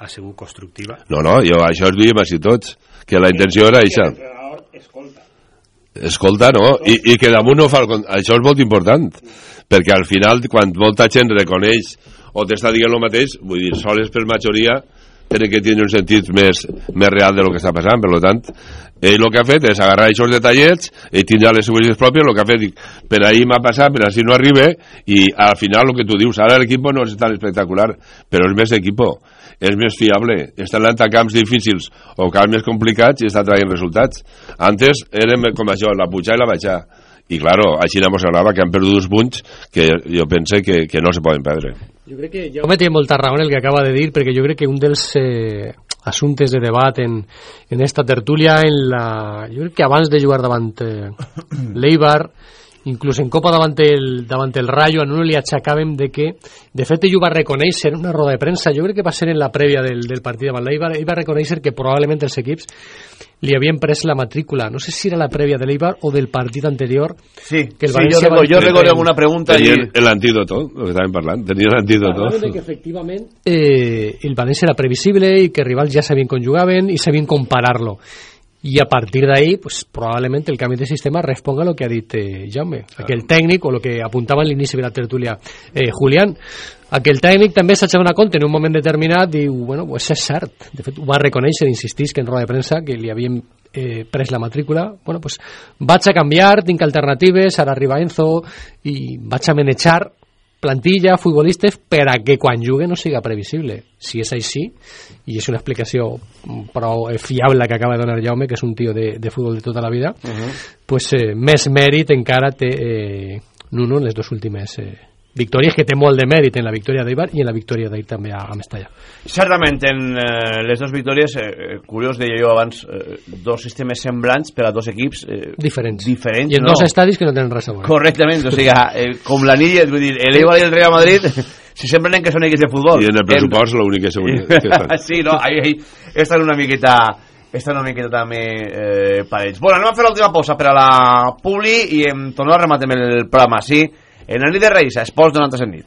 ha sigut constructiva. No, no, jo això es diem així tots, que la intenció era això. Escolta, no? I, I que damunt no fa el... Això és molt important, perquè al final, quan molta gent reconeix o t'està dient el mateix, vull dir, soles per majoria que tenir un sentit més, més real de lo que està passant, per tant, ell el que ha fet és agarrar aquests detallets i tindrà les seguretats pròpies, el que ha fet, dic, per ahir m'ha passat, per així no arriba, i al final el que tu dius, ara l'equip no és tan espectacular, però és més equipo, és més fiable, està anant a camps difícils o camps més complicats i està traient resultats. Antes érem com això, la pujar i la baixar. I claro, així no agradava que han perdut uns punts que jo pense que, que no se poden perdre. Jo crec que Jaume té molta raó en el que acaba de dir, perquè jo crec que un dels eh, assumptes de debat en, en esta tertúlia, en la, jo crec que abans de jugar davant eh, l'Eibar, inclús en Copa davant el, davant el Rayo, a Nuno li aixecàvem de que, de fet, ell ho va reconèixer en una roda de premsa, jo crec que va ser en la prèvia del, del partit davant l'Eibar, ell va reconèixer que probablement els equips li havien pres la matrícula, no sé si era la prèvia de l'Eibar o del partit anterior, sí, que el sí, València jo recordo- jo recordo alguna pregunta i- Tenien l'antídoto, el que estàvem parlant, tenien l'antídoto. De que efectivament eh, el València era previsible i que rivals ja sabien com jugaven i sabien comparar-lo. I a partir d'ahí, pues, probablement el canvi de sistema responga a lo que ha dit eh, Jaume, aquell tècnic o lo que apuntava en l'inici de la tertúlia eh, Julián, aquell tècnic també s'ha donat compte en un moment determinat, diu, bueno, pues és cert, de fet ho va reconèixer, insistís que en roda de premsa, que li havien eh, pres la matrícula, bueno, pues vaig a canviar, tinc alternatives, ara arriba Enzo i vaig a manejar plantilla, futbolistes, per a que quan jugui no siga previsible. Si és així, i és una explicació prou eh, fiable que acaba de donar Jaume, que és un tio de, de futbol de tota la vida, Uh -huh. pues, eh, més mèrit encara té eh, Nuno en les dues últimes eh, victòries, que té molt de mèrit en la victòria d'Eibar i en la victòria d'ahir també a, a Mestalla. Certament, en eh, les dues victòries, eh, eh, curiós, deia jo abans, eh, dos sistemes semblants per a dos equips eh, Diferents. diferents I en no? dos estadis que no tenen res a veure. Correctament, o sigui, eh, com l'anilla, vull dir, l'Eibar i el Real Madrid, si sempre anem que són equips de futbol. I en el pressupost l'únic que, s'hauria- sí, no, ahí, ahí estan una miqueta estan una miqueta també eh, parells. Bueno, anem a fer l'última pausa per a la Publi i em tornem a rematar el programa, sí? En el de Reis, a Esports 97 nit.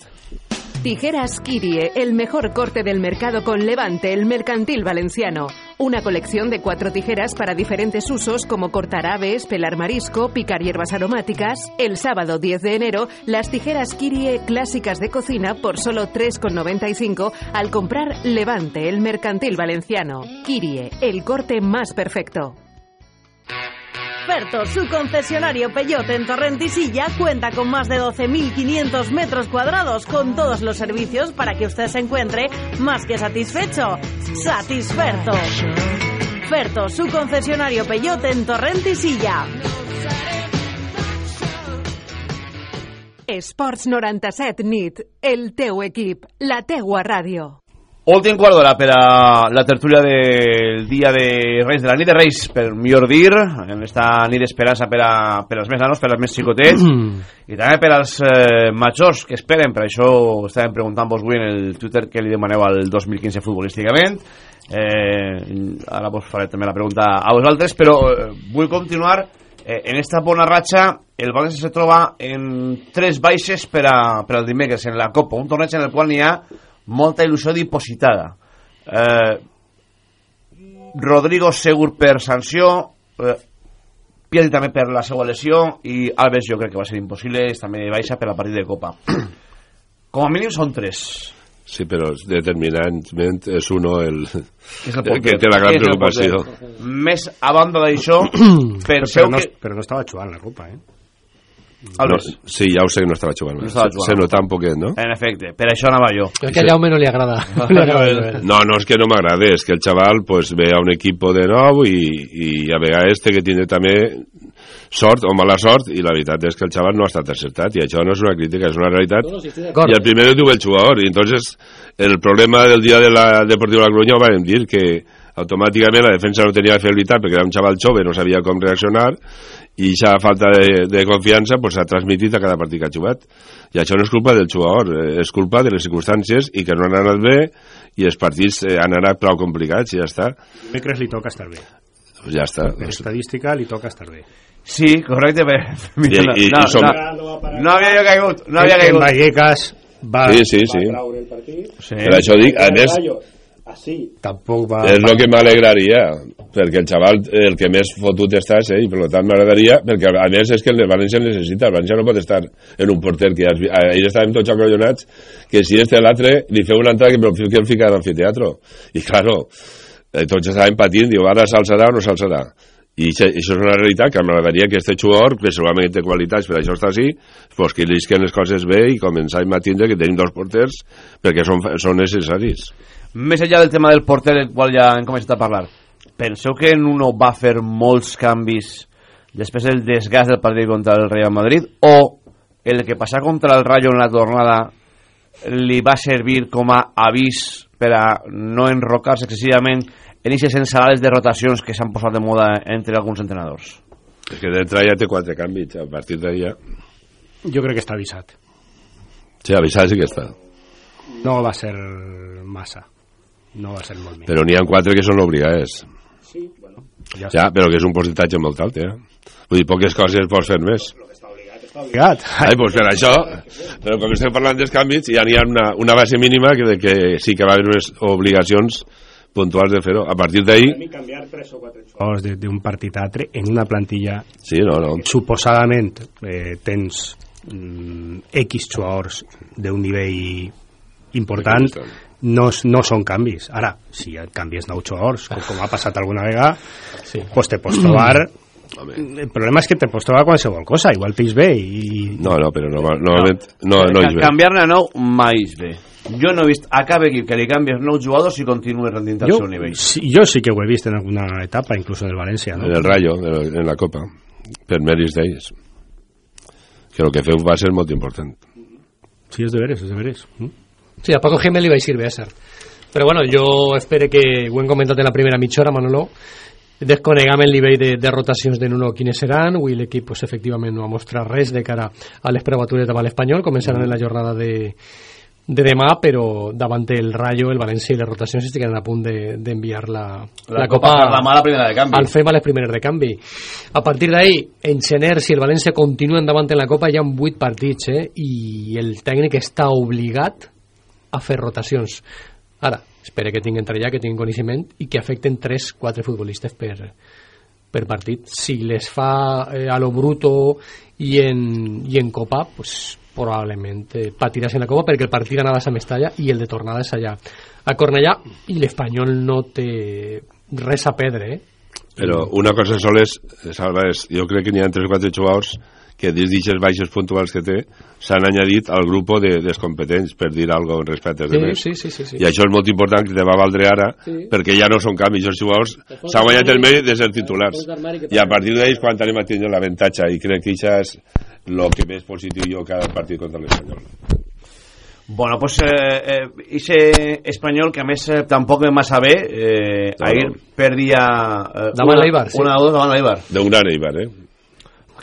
Tijeras Kirie, el mejor corte del mercado con Levante, el mercantil valenciano. Una colección de cuatro tijeras para diferentes usos como cortar aves, pelar marisco, picar hierbas aromáticas. El sábado 10 de enero, las tijeras Kirie clásicas de cocina por solo 3,95 al comprar Levante, el mercantil valenciano. Kirie, el corte más perfecto. Ferto, su concesionario Peyote en Torrentisilla, cuenta con más de 12.500 metros cuadrados con todos los servicios para que usted se encuentre más que satisfecho. Satisferto. Ferto, su concesionario Peyote en Torrentisilla. Esports 97 nit, el teu equip, la teua ràdio. Últim quart d'hora per a la tertúlia del dia de Reis, de la nit de Reis, per millor dir, en esta nit d'esperança per, a, per als més nanos, per als més xicotets, i també per als eh, majors que esperen, per això estàvem preguntant-vos avui en el Twitter què li demaneu al 2015 futbolísticament, eh, ara vos faré també la pregunta a vosaltres, però eh, vull continuar eh, en esta bona ratxa. El València se troba en tres baixes per, a, per al dimecres en la Copa, un torneig en el qual n'hi ha molta il·lusió dipositada. Eh, Rodrigo segur per sanció, eh, Piatti també per la seva lesió i Alves jo crec que va ser impossible, és també baixa per la partida de Copa. Com a mínim són tres. Sí, però determinantment és uno el, És el que té la gran preocupació. Més a banda d'això, Però, penseu no, que... però no estava jugant la Copa, eh? No, sí, ja ho sé que no estava jugant. No estava jugant. Se nota un poquet, no? En efecte, per això anava jo. Es que a Jaume no le agrada. No. No, no és que no m'agrada, és que el xaval pues, ve a un equip de nou i, i a vegades té que tindre també sort o mala sort i la veritat és que el xaval no ha estat acertat i això no és una crítica, és una realitat No, no, acuerdo. i el primer ho diu el jugador i entonces el problema del dia de la Deportiva de la Coruña ho vam dir que automàticament la defensa no tenia fiabilitat perquè era un xaval jove, no sabia com reaccionar i aquesta falta de, de confiança pues, s'ha transmitit a cada partit que ha jugat i això no és culpa del jugador eh, és culpa de les circumstàncies i que no han anat bé i els partits eh, han anat prou complicats i ja està Dimecres li toca estar bé. pues ja està Per estadística li toca estar bé. Sí, correcte. Per... I- i- no, i som- no, no havia jo caigut. No havia en caigut. Vallecas va, Sí, sí, sí. va traure el partit. Sí. Per això dic, a més, Així. Tampoc va... és el que m'alegraria, perquè el xaval, el que més fotut està és ell, per tant m'agradaria, perquè a més és que el València el necessita, el València no pot estar en un porter que has ahir estàvem tots acollonats, que si este l'altre li feu una entrada que, però que el fica a l'anfiteatro. I claro, eh, tots estàvem patint, diu, ara s'alçarà o no s'alçarà. I això, és una realitat que m'agradaria que este jugador, que segurament té qualitats, per això està així, pues que li isquen les coses bé i començar a tindre que tenim dos porters perquè són, són necessaris. Més enllà del tema del porter, del qual ja hem començat a parlar, penseu que Nuno va fer molts canvis després del desgast del partit contra el Real Madrid o el que passà contra el Rayo en la tornada li va servir com a avís per a no enrocar-se excessivament en aquestes ensalades de rotacions que s'han posat de moda entre alguns entrenadors? És que d'entrada ja té quatre canvis, a partir d'allà... Jo crec que està avisat. Sí, avisat sí que està. No va ser massa. No va ser molt més. Però n'hi ha quatre que són obligades. Sí, bueno. Ja, Ja, però que és un percentatge molt alt, eh? Vull dir, poques coses pots fer més. obligat. Ai, doncs per això, però com estem parlant dels canvis, ja n'hi ha una, una base mínima que, de que sí que va haver unes obligacions puntuals de fer-ho. A partir d'ahir... canviar tres o quatre jugadors de- d'un partit a altre en una plantilla Sí, no, no. suposadament eh, tens mm, X jugadors d'un nivell important no, no són canvis ara, si et canvies nou jugadors com, com ha passat alguna vegada sí. pues te pots trobar el problema és que te pots trobar qualsevol cosa igual t'eix bé i... No, no, però no, normalment no, no, és bé. Canviar-ne a nou mai és bé. Jo no he vist a cap equip que li canvies nou jugadors i continuï rendint al jo, seu nivell. sí, jo sí que ho he vist en alguna etapa inclús en el València no? En el Rayo, en en la Copa, per mèrits d'ells. Que el que feu va ser molt important. sí, és de veres, és de veres mm? Sí, a Paco Gémez li va a bé, cert. Però bueno, jo espero que, hem comentat en la primera mitja hora, Manolo, desconegam el nivell de, de rotacions de Nuno quines seran, avui l'equip pues, efectivament no ha mostrat res de cara a les prebatures davant l'Espanyol, començaran en la jornada de, de demà, però davant el Rayo, el València i les rotacions estiguen a punt de- d'enviar de, la, La Copa per la mala primera de canvi. al FEM a les primeres de canvi. A partir d'ahí, en gener, si el València continua endavant en la Copa, hi ha 8 partits, eh? i el tècnic està obligat a fer rotacions. Ara, espera que tinguin treballar, que tinguin coneixement i que afecten 3-4 futbolistes per, per partit. Si les fa eh, a lo bruto i en, i en Copa, pues, probablement eh, patiràs en la Copa perquè el partit anava a Mestalla i el de tornada és allà a Cornellà i l'Espanyol no té res a perdre eh? Però una cosa sola és, Salva, és jo crec que n'hi ha 3 o 4 jugadors que des d'aquestes baixes puntuals que té s'han añadit al grup de, dels competents per dir alguna cosa respecte als Sí, demés. sí, sí, sí, sí. i això és molt important que te va valdre ara Sí. perquè ja no són canvis, els jugadors s'han guanyat el mèrit de ser titulars i a partir d'ells quan anem a tindre l'avantatge i crec que això és el que més positiu jo cada partit contra l'Espanyol Bueno, pues eh, eh, ese espanyol que a més eh, tampoc ve massa bé eh, ahir perdia eh, Davant una, l'Eibar, sí. una o dos davant l'Eibar d'un gran Eibar eh?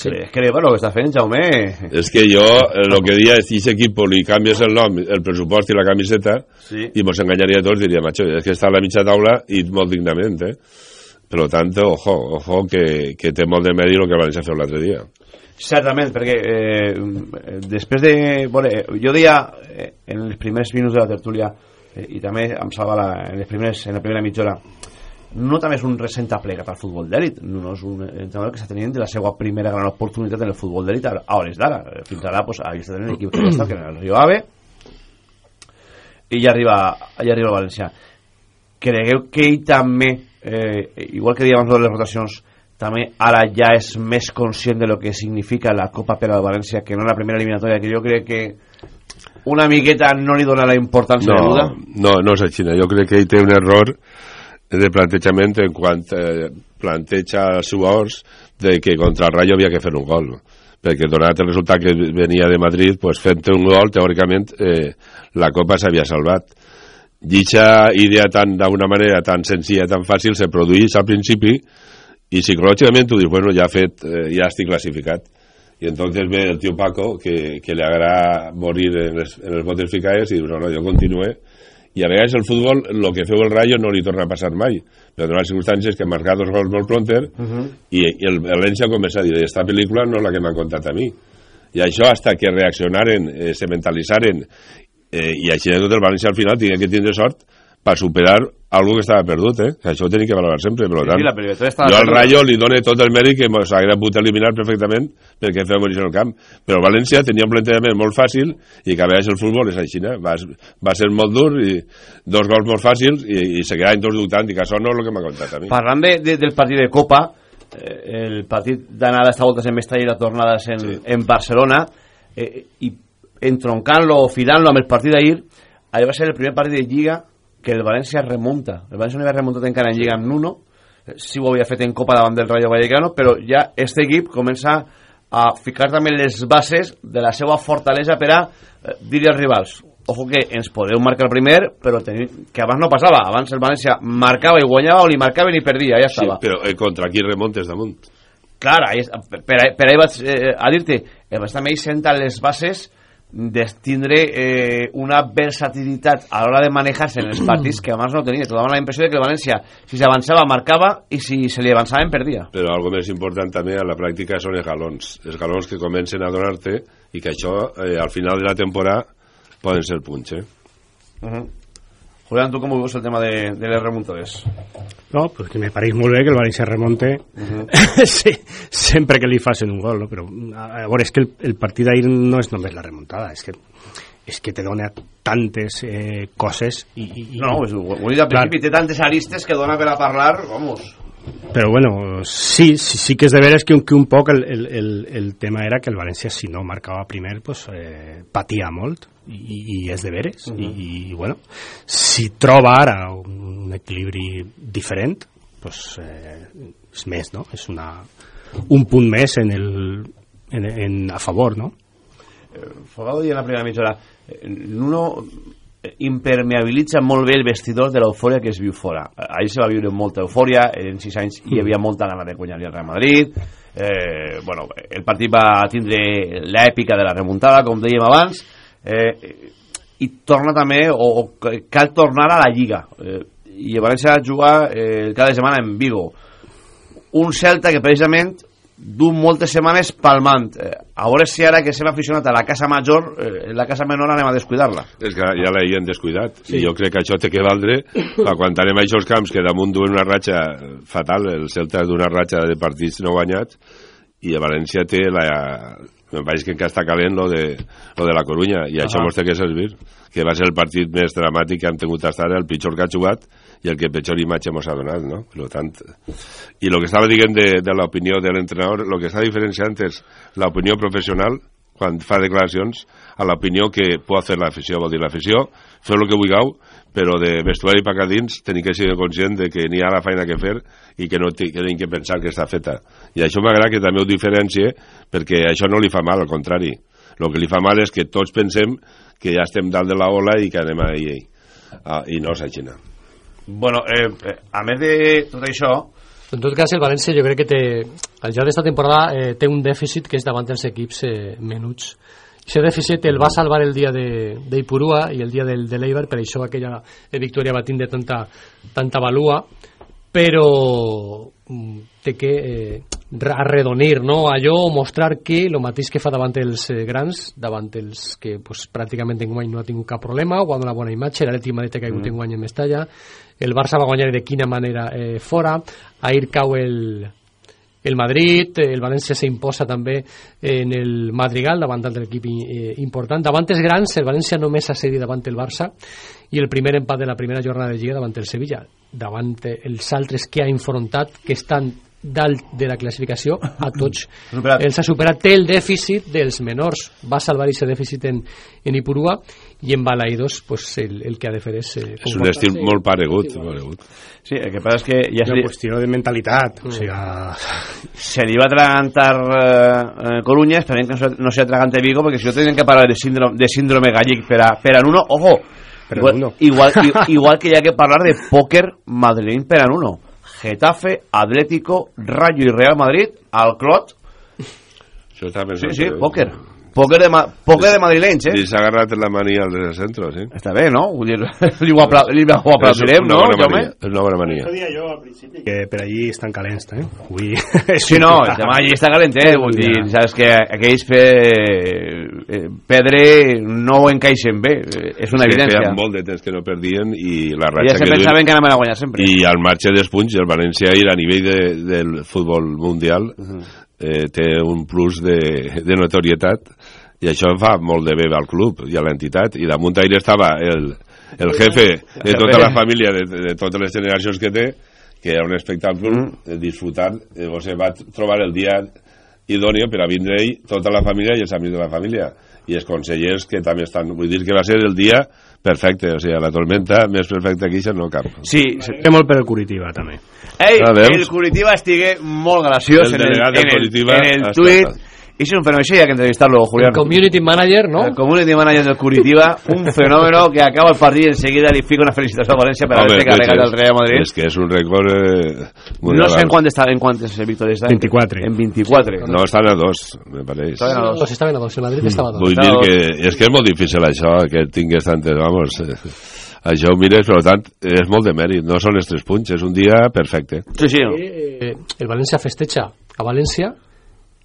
Sí. que el que està fent Jaume és que jo el que dia és que equip li canvies el nom, el pressupost i la camiseta Sí. i mos enganyaria tots, diria, macho, és que està a la mitja taula i molt dignament, eh? Per tant, ojo, ojo, que, que té molt de mèrit el que València feu l'altre dia. Certament, perquè eh, després de... Bueno, jo deia eh, en els primers minuts de la tertúlia eh, i també em salva la, en, les primers, en la primera mitja hora no també és un recent aplegat al futbol d'èlit no és un entrenador que està tenint de la seva primera gran oportunitat en el futbol d'èlit a hores d'ara. Eh, fins ara pues, ahí està tenint l'equip que està que era el Rio Ave i ja arriba, ja arriba el València. Cregueu que ell també eh, igual que dèiem de les rotacions també ara ja és més conscient de lo que significa la Copa per al València que no la primera eliminatòria que jo crec que una miqueta no li dona la importància No, deguda no, no és així. Jo crec que ell té un error de plantejament en quant eh, planteja jugadors de que contra el Rayo havia que fer un gol. Perquè donat el resultat que venia de Madrid pues, fent un gol, teòricament eh, la Copa s'havia salvat. Aquesta idea tan d'una manera tan senzilla, tan fàcil se produeix al principi i psicològicament tu dius, bueno, ja, fet, eh, ja estic classificat. I entonces ve el tio Paco que, que le agrada morir en les, en les botes ficades i diu, no, no, jo continué i a vegades el futbol, el que feu el Rayo no li torna a passar mai. Per donar circumstàncies que marcar dos gols molt pronter i, i el València comença a dir esta pel·lícula no és la que m'han contat a mi i això hasta que reaccionaren eh, se mentalitzaren eh, i així de tot el València al final tingué que tindre sort per superar algo que estava perdut, eh? que això ho tenim que valorar sempre, per Sí, tant, la eliminatòria estava jo al. Rayo li dono tot el mèrit que ens haguera pogut eliminar perfectament perquè feu morir el camp, però València tenia un plantejament molt fàcil i que a vegades el futbol és així, eh? va, va ser molt dur i dos gols molt fàcils i, i seguiran tots dubtant i que això no és el que m'ha contat a mi Parlant de, de, del partit de Copa, eh, el partit d'anada esta volta és en Mestalla i la tornada en, sí. en Barcelona, eh, i entroncant-lo o filant-lo amb el partit d'ahir, allò va ser el primer partit de Lliga que el València remunta. El València no havia remuntat encara en Lliga amb Nuno, eh, sí ho havia fet en Copa davant del Rayo Vallecano, però ja este equip comença a ficar també les bases de la seva fortalesa per a eh, dir als rivals. Ojo que ens podeu marcar primer però tenim, que abans no passava. Abans el València marcava i guanyava o li marcaven i perdia ja sí, estava però eh, contra qui remontes damunt? Clar, ahí, per, ahí- per ahí vaig eh, a dir-te València també hi senta les bases de tindre eh, una versatilitat a l'hora de manejar-se en els partits que abans no tenia. Te dava la impressió de que el València, si s'avançava, marcava i si se li avançaven, perdia. però algo més important també a la pràctica són els galons els galons que comencen a donar-te i que això eh, al final de la temporada poden ser punts eh? Uh -huh. Julián, com ho veus el tema de, de les remuntades? No, pues que me pareix molt bé que el València remonte sí, sempre que li facin un gol, no? però a, a veure, és que el, el partit d'ahir no és només la remuntada, és que és que te dona tantes eh, coses i, i, i No, pues, ho, ho he dit al Clar. principi, té tantes aristes que dona per a parlar, vamos. Però bueno, sí, sí, sí que és de veres que un, que un poc el, el, el, el tema era que el València si no marcava primer pues, eh, patia molt i, i és de veres Mhm. I, i bueno, si troba ara un equilibri diferent pues, eh, és més, no? És una, un punt més en el, en, en, a favor, no? Fogado deia en la primera mitja hora, eh, Nuno eh, impermeabilitza molt bé el vestidor de l'eufòria que es viu fora. Eh, Ahir se va viure molta eufòria, en sis anys hi havia molta gana de guanyar el Real Madrid, eh, bueno, el partit va tindre l'èpica de la remuntada, com dèiem abans, eh, i torna també, o, o cal tornar a la Lliga. Eh, I el València jugar eh, cada setmana en Vigo. Un Celta que precisament du moltes setmanes palmant. Eh, a veure si ara que s'hem aficionat a la casa major, eh, la casa menor anem a descuidar-la. és que ja l'havien descuidat sí. i jo crec que això té que valdre per quan anem a aquests camps que damunt duen una ratxa fatal, el Celta d'una ratxa de partits no guanyats i el València té la, me pareix que encara està calent lo de, lo de la Corunya i això Ahà. mos té que servir que va ser el partit més dramàtic que hem tingut fins ara el pitjor que ha jugat i el que pitjor imatge mos ha donat no? per tant, i el que estava dient de, de l'opinió de l'entrenador el que està diferenciant és l'opinió professional quan fa declaracions a l'opinió que pot fer l'afició vol dir l'afició, feu el que vulgueu però de vestuari per dins tenim que ser conscient de que n'hi ha la feina que fer i que no tenim que pensar que està feta. I això m'agrada que també ho diferencie perquè això no li fa mal, al contrari. El que li fa mal és que tots pensem que ja estem dalt de la ola i que anem a, i, a, i no així Bueno, eh, eh, a més de tot això... En tot cas, el València jo crec que té, al llarg d'esta temporada eh, té un dèficit que és davant dels equips eh, menuts. Aquest dèficit el va salvar el dia de- d'Ipurua i el dia del, de l'Eibar, per això aquella eh, victòria va tindre tanta, tanta valua, però mm, té que eh, re- arredonir no? allò o mostrar que el mateix que fa davant els eh, grans, davant els que pues, pràcticament enguany no ha tingut cap problema, guanya una bona imatge, l'Atleti Madrid ha caigut Mm. mm. enguany en Mestalla, el Barça va guanyar de quina manera eh, fora, ahir cau el, el Madrid, eh, el València s'imposa també en el Madrigal davant d'altre equip eh, important. Davant els grans, el València només ha cedit davant el Barça i el primer empat de la primera jornada de Lliga davant el Sevilla. Davant eh, els altres que ha enfrontat, que estan dalt de la classificació, a tots Superat. els ha superat. Té el dèficit dels menors. Va salvar aquest dèficit en, en Ipurua i en Balaïdos pues, el, el que ha de fer és... Eh, és un estil molt paregut, paregut. Sí, el que passa és que ja Una se li, qüestió de mentalitat. O sigui, se li va atragantar eh, eh, Coruña, esperem que no se, no se atragante Vigo, perquè si no tenen que parlar de síndrome, de síndrome gallec per a, per a Nuno, ojo, igual, igual, igual que hi ha que parlar de póquer madrileny per a Nuno. Getafe, Atlético, Rayo i Real Madrid, al Clot, sí, sí, póquer. Póquer de, ma, póquer de madrilenys, eh? Li s'ha agarrat la mania al del centre, sí. Està bé, no? Vull dir, li ho, apla, li ho aplaudirem, És no, una bona Jaume? mania, És una bona mania. Això jo al principi. Que per allí estan calents, eh? Avui... Sí, no, el tema allí està calent, eh? Vull dir, saps que aquells pe... eh, pedre no ho encaixen bé, eh, és una que evidència. Feia molt de temps que no perdien i la Ja ratxa se que pensaven duien- que anaven a guanyar sempre. i al marge dels punts el València ir a nivell de, del futbol mundial eh, té un plus de, de notorietat i això fa molt de bé al club i a l'entitat i damunt ahir estava el, el jefe de tota la família de, de totes les generacions que té que era un espectacle mm. disfrutar eh, o sigui, va trobar el dia idòneo per a vindre ell, tota la família i els amics de la família i els consellers que també estan vull dir que va ser el dia perfecte o sigui, la tormenta més perfecta que això no cap Sí. Té molt per el Curitiba, també. Ei, el Curitiba estigué molt graciós El en el, en el, Curitiba en el tuit. Y es un fenómeno, sí, hay que entrevistarlo, Julián. El community manager, ¿no? El community manager del Curitiba, un fenómeno que acaba el partido y enseguida le fica una felicitación a Valencia para haberse cargado és- el Real Madrid. És que és un rècord... Eh, No mundial. sé en cuánto está, en cuántas victorias está. 24. En 24. No, estan a dos, me pareix. Estaven a dos. Estaven a dos, el Madrid estava a dos. Vull dir que és que és molt difícil això, que tingués tantes, vamos... Eh, això ho mires, per tant, és molt de mèrit. No són els tres punts, és un dia perfecte. Sí, sí. Eh, el València festeja a València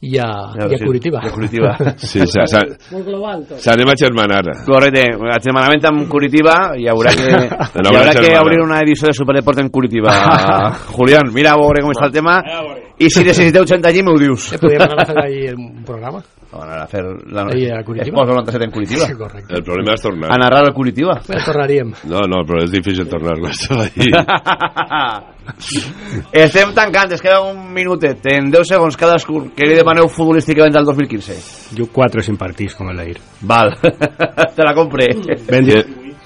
i a, Ja, i a Curitiba. i a Curitiba. Sí, s'ha- s'ha- Molt global, tot. s'anem a germanar. Correcte, germanament amb Curitiba hi haurà que, hi haurà que obrir una edició de Superdeport en Curitiba. Julián, mira a veure com està el tema i si necessiteu gent allí m'ho dius. Eh, podríem anar a fer ahí un programa. Van a fer la... Ahí a Curitiba. Esports 97 en Curitiba. Sí, correcte. El problema és tornar. A narrar a Curitiba. Bé, tornaríem. No, no, però és difícil tornar-lo això allí. Estem tancant, es queda un minutet. En 10 segons cadascun. Què li demaneu futbolísticament al 2015? Jo quatre sin partits, com el d'ahir. Val, te la compre. Ben que,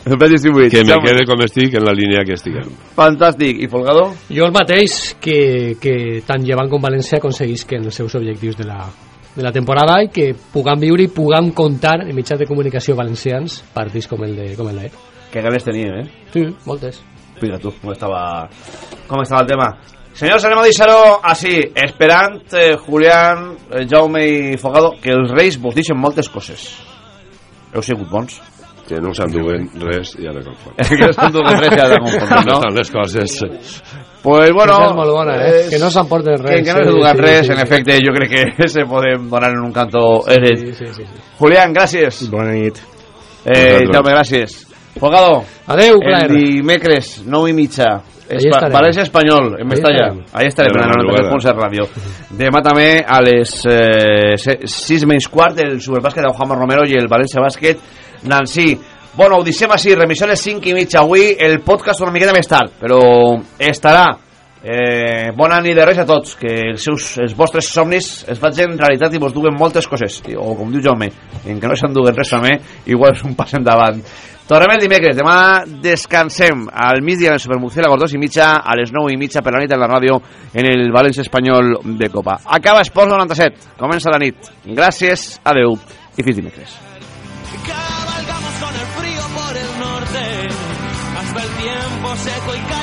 Ben distribuït. que me quede com estic en la línia que estiguem. Fantàstic. I Folgado? Jo el mateix que, que tant Llevant com València aconseguisquen els seus objectius de la, de la temporada i que puguem viure i puguem comptar en mitjans de comunicació valencians partits com el de com el d'ahir. Que ganes tenia, eh? Sí, moltes. Mira tu, com estava, com estava el tema. Senyors, anem a deixar-ho així, esperant, eh, Julián, eh, Jaume i Fogado, que els Reis vos deixen moltes coses. Heu sigut bons. Que no s'enduen res i ara confon. que no res i ara confon, no? Estan les coses... Pues bueno... És molt bona, eh? Que no s'emporten res. Que, que no sí, res, sí, en sí. efecte, jo crec que se podem donar en un canto. Sí, sí, sí, sí. Julián, gràcies. Bona nit. Eh. Jaume, gràcies. Adeu, El dimecres, 9 i mitja. Ahí Espa estarem. València Espanyol, en Ahí Mestalla. estarem. Ahí estarem, De la en la madrugada. 93.7 Ràdio. Demà també a les eh, 6 menys quart el Superbàsquet de Juanma Romero i el València Bàsquet Nancy. Bueno, ho deixem així, les 5 i mitja. Avui el podcast una miqueta més tard, però estarà. Eh, bona nit de res a tots, que els, seus, els vostres somnis es facin realitat i vos duguen moltes coses. O com diu Jaume, en que no s'enduguen res mi, igual és un pas endavant. Tornem el dimecres, demà descansem al migdia en el les 2 i mitja, a les 9 i mitja per la nit en la ràdio en el València Espanyol de Copa. Acaba Esports 97, comença la nit. Gràcies, adeu i fins dimecres. consequently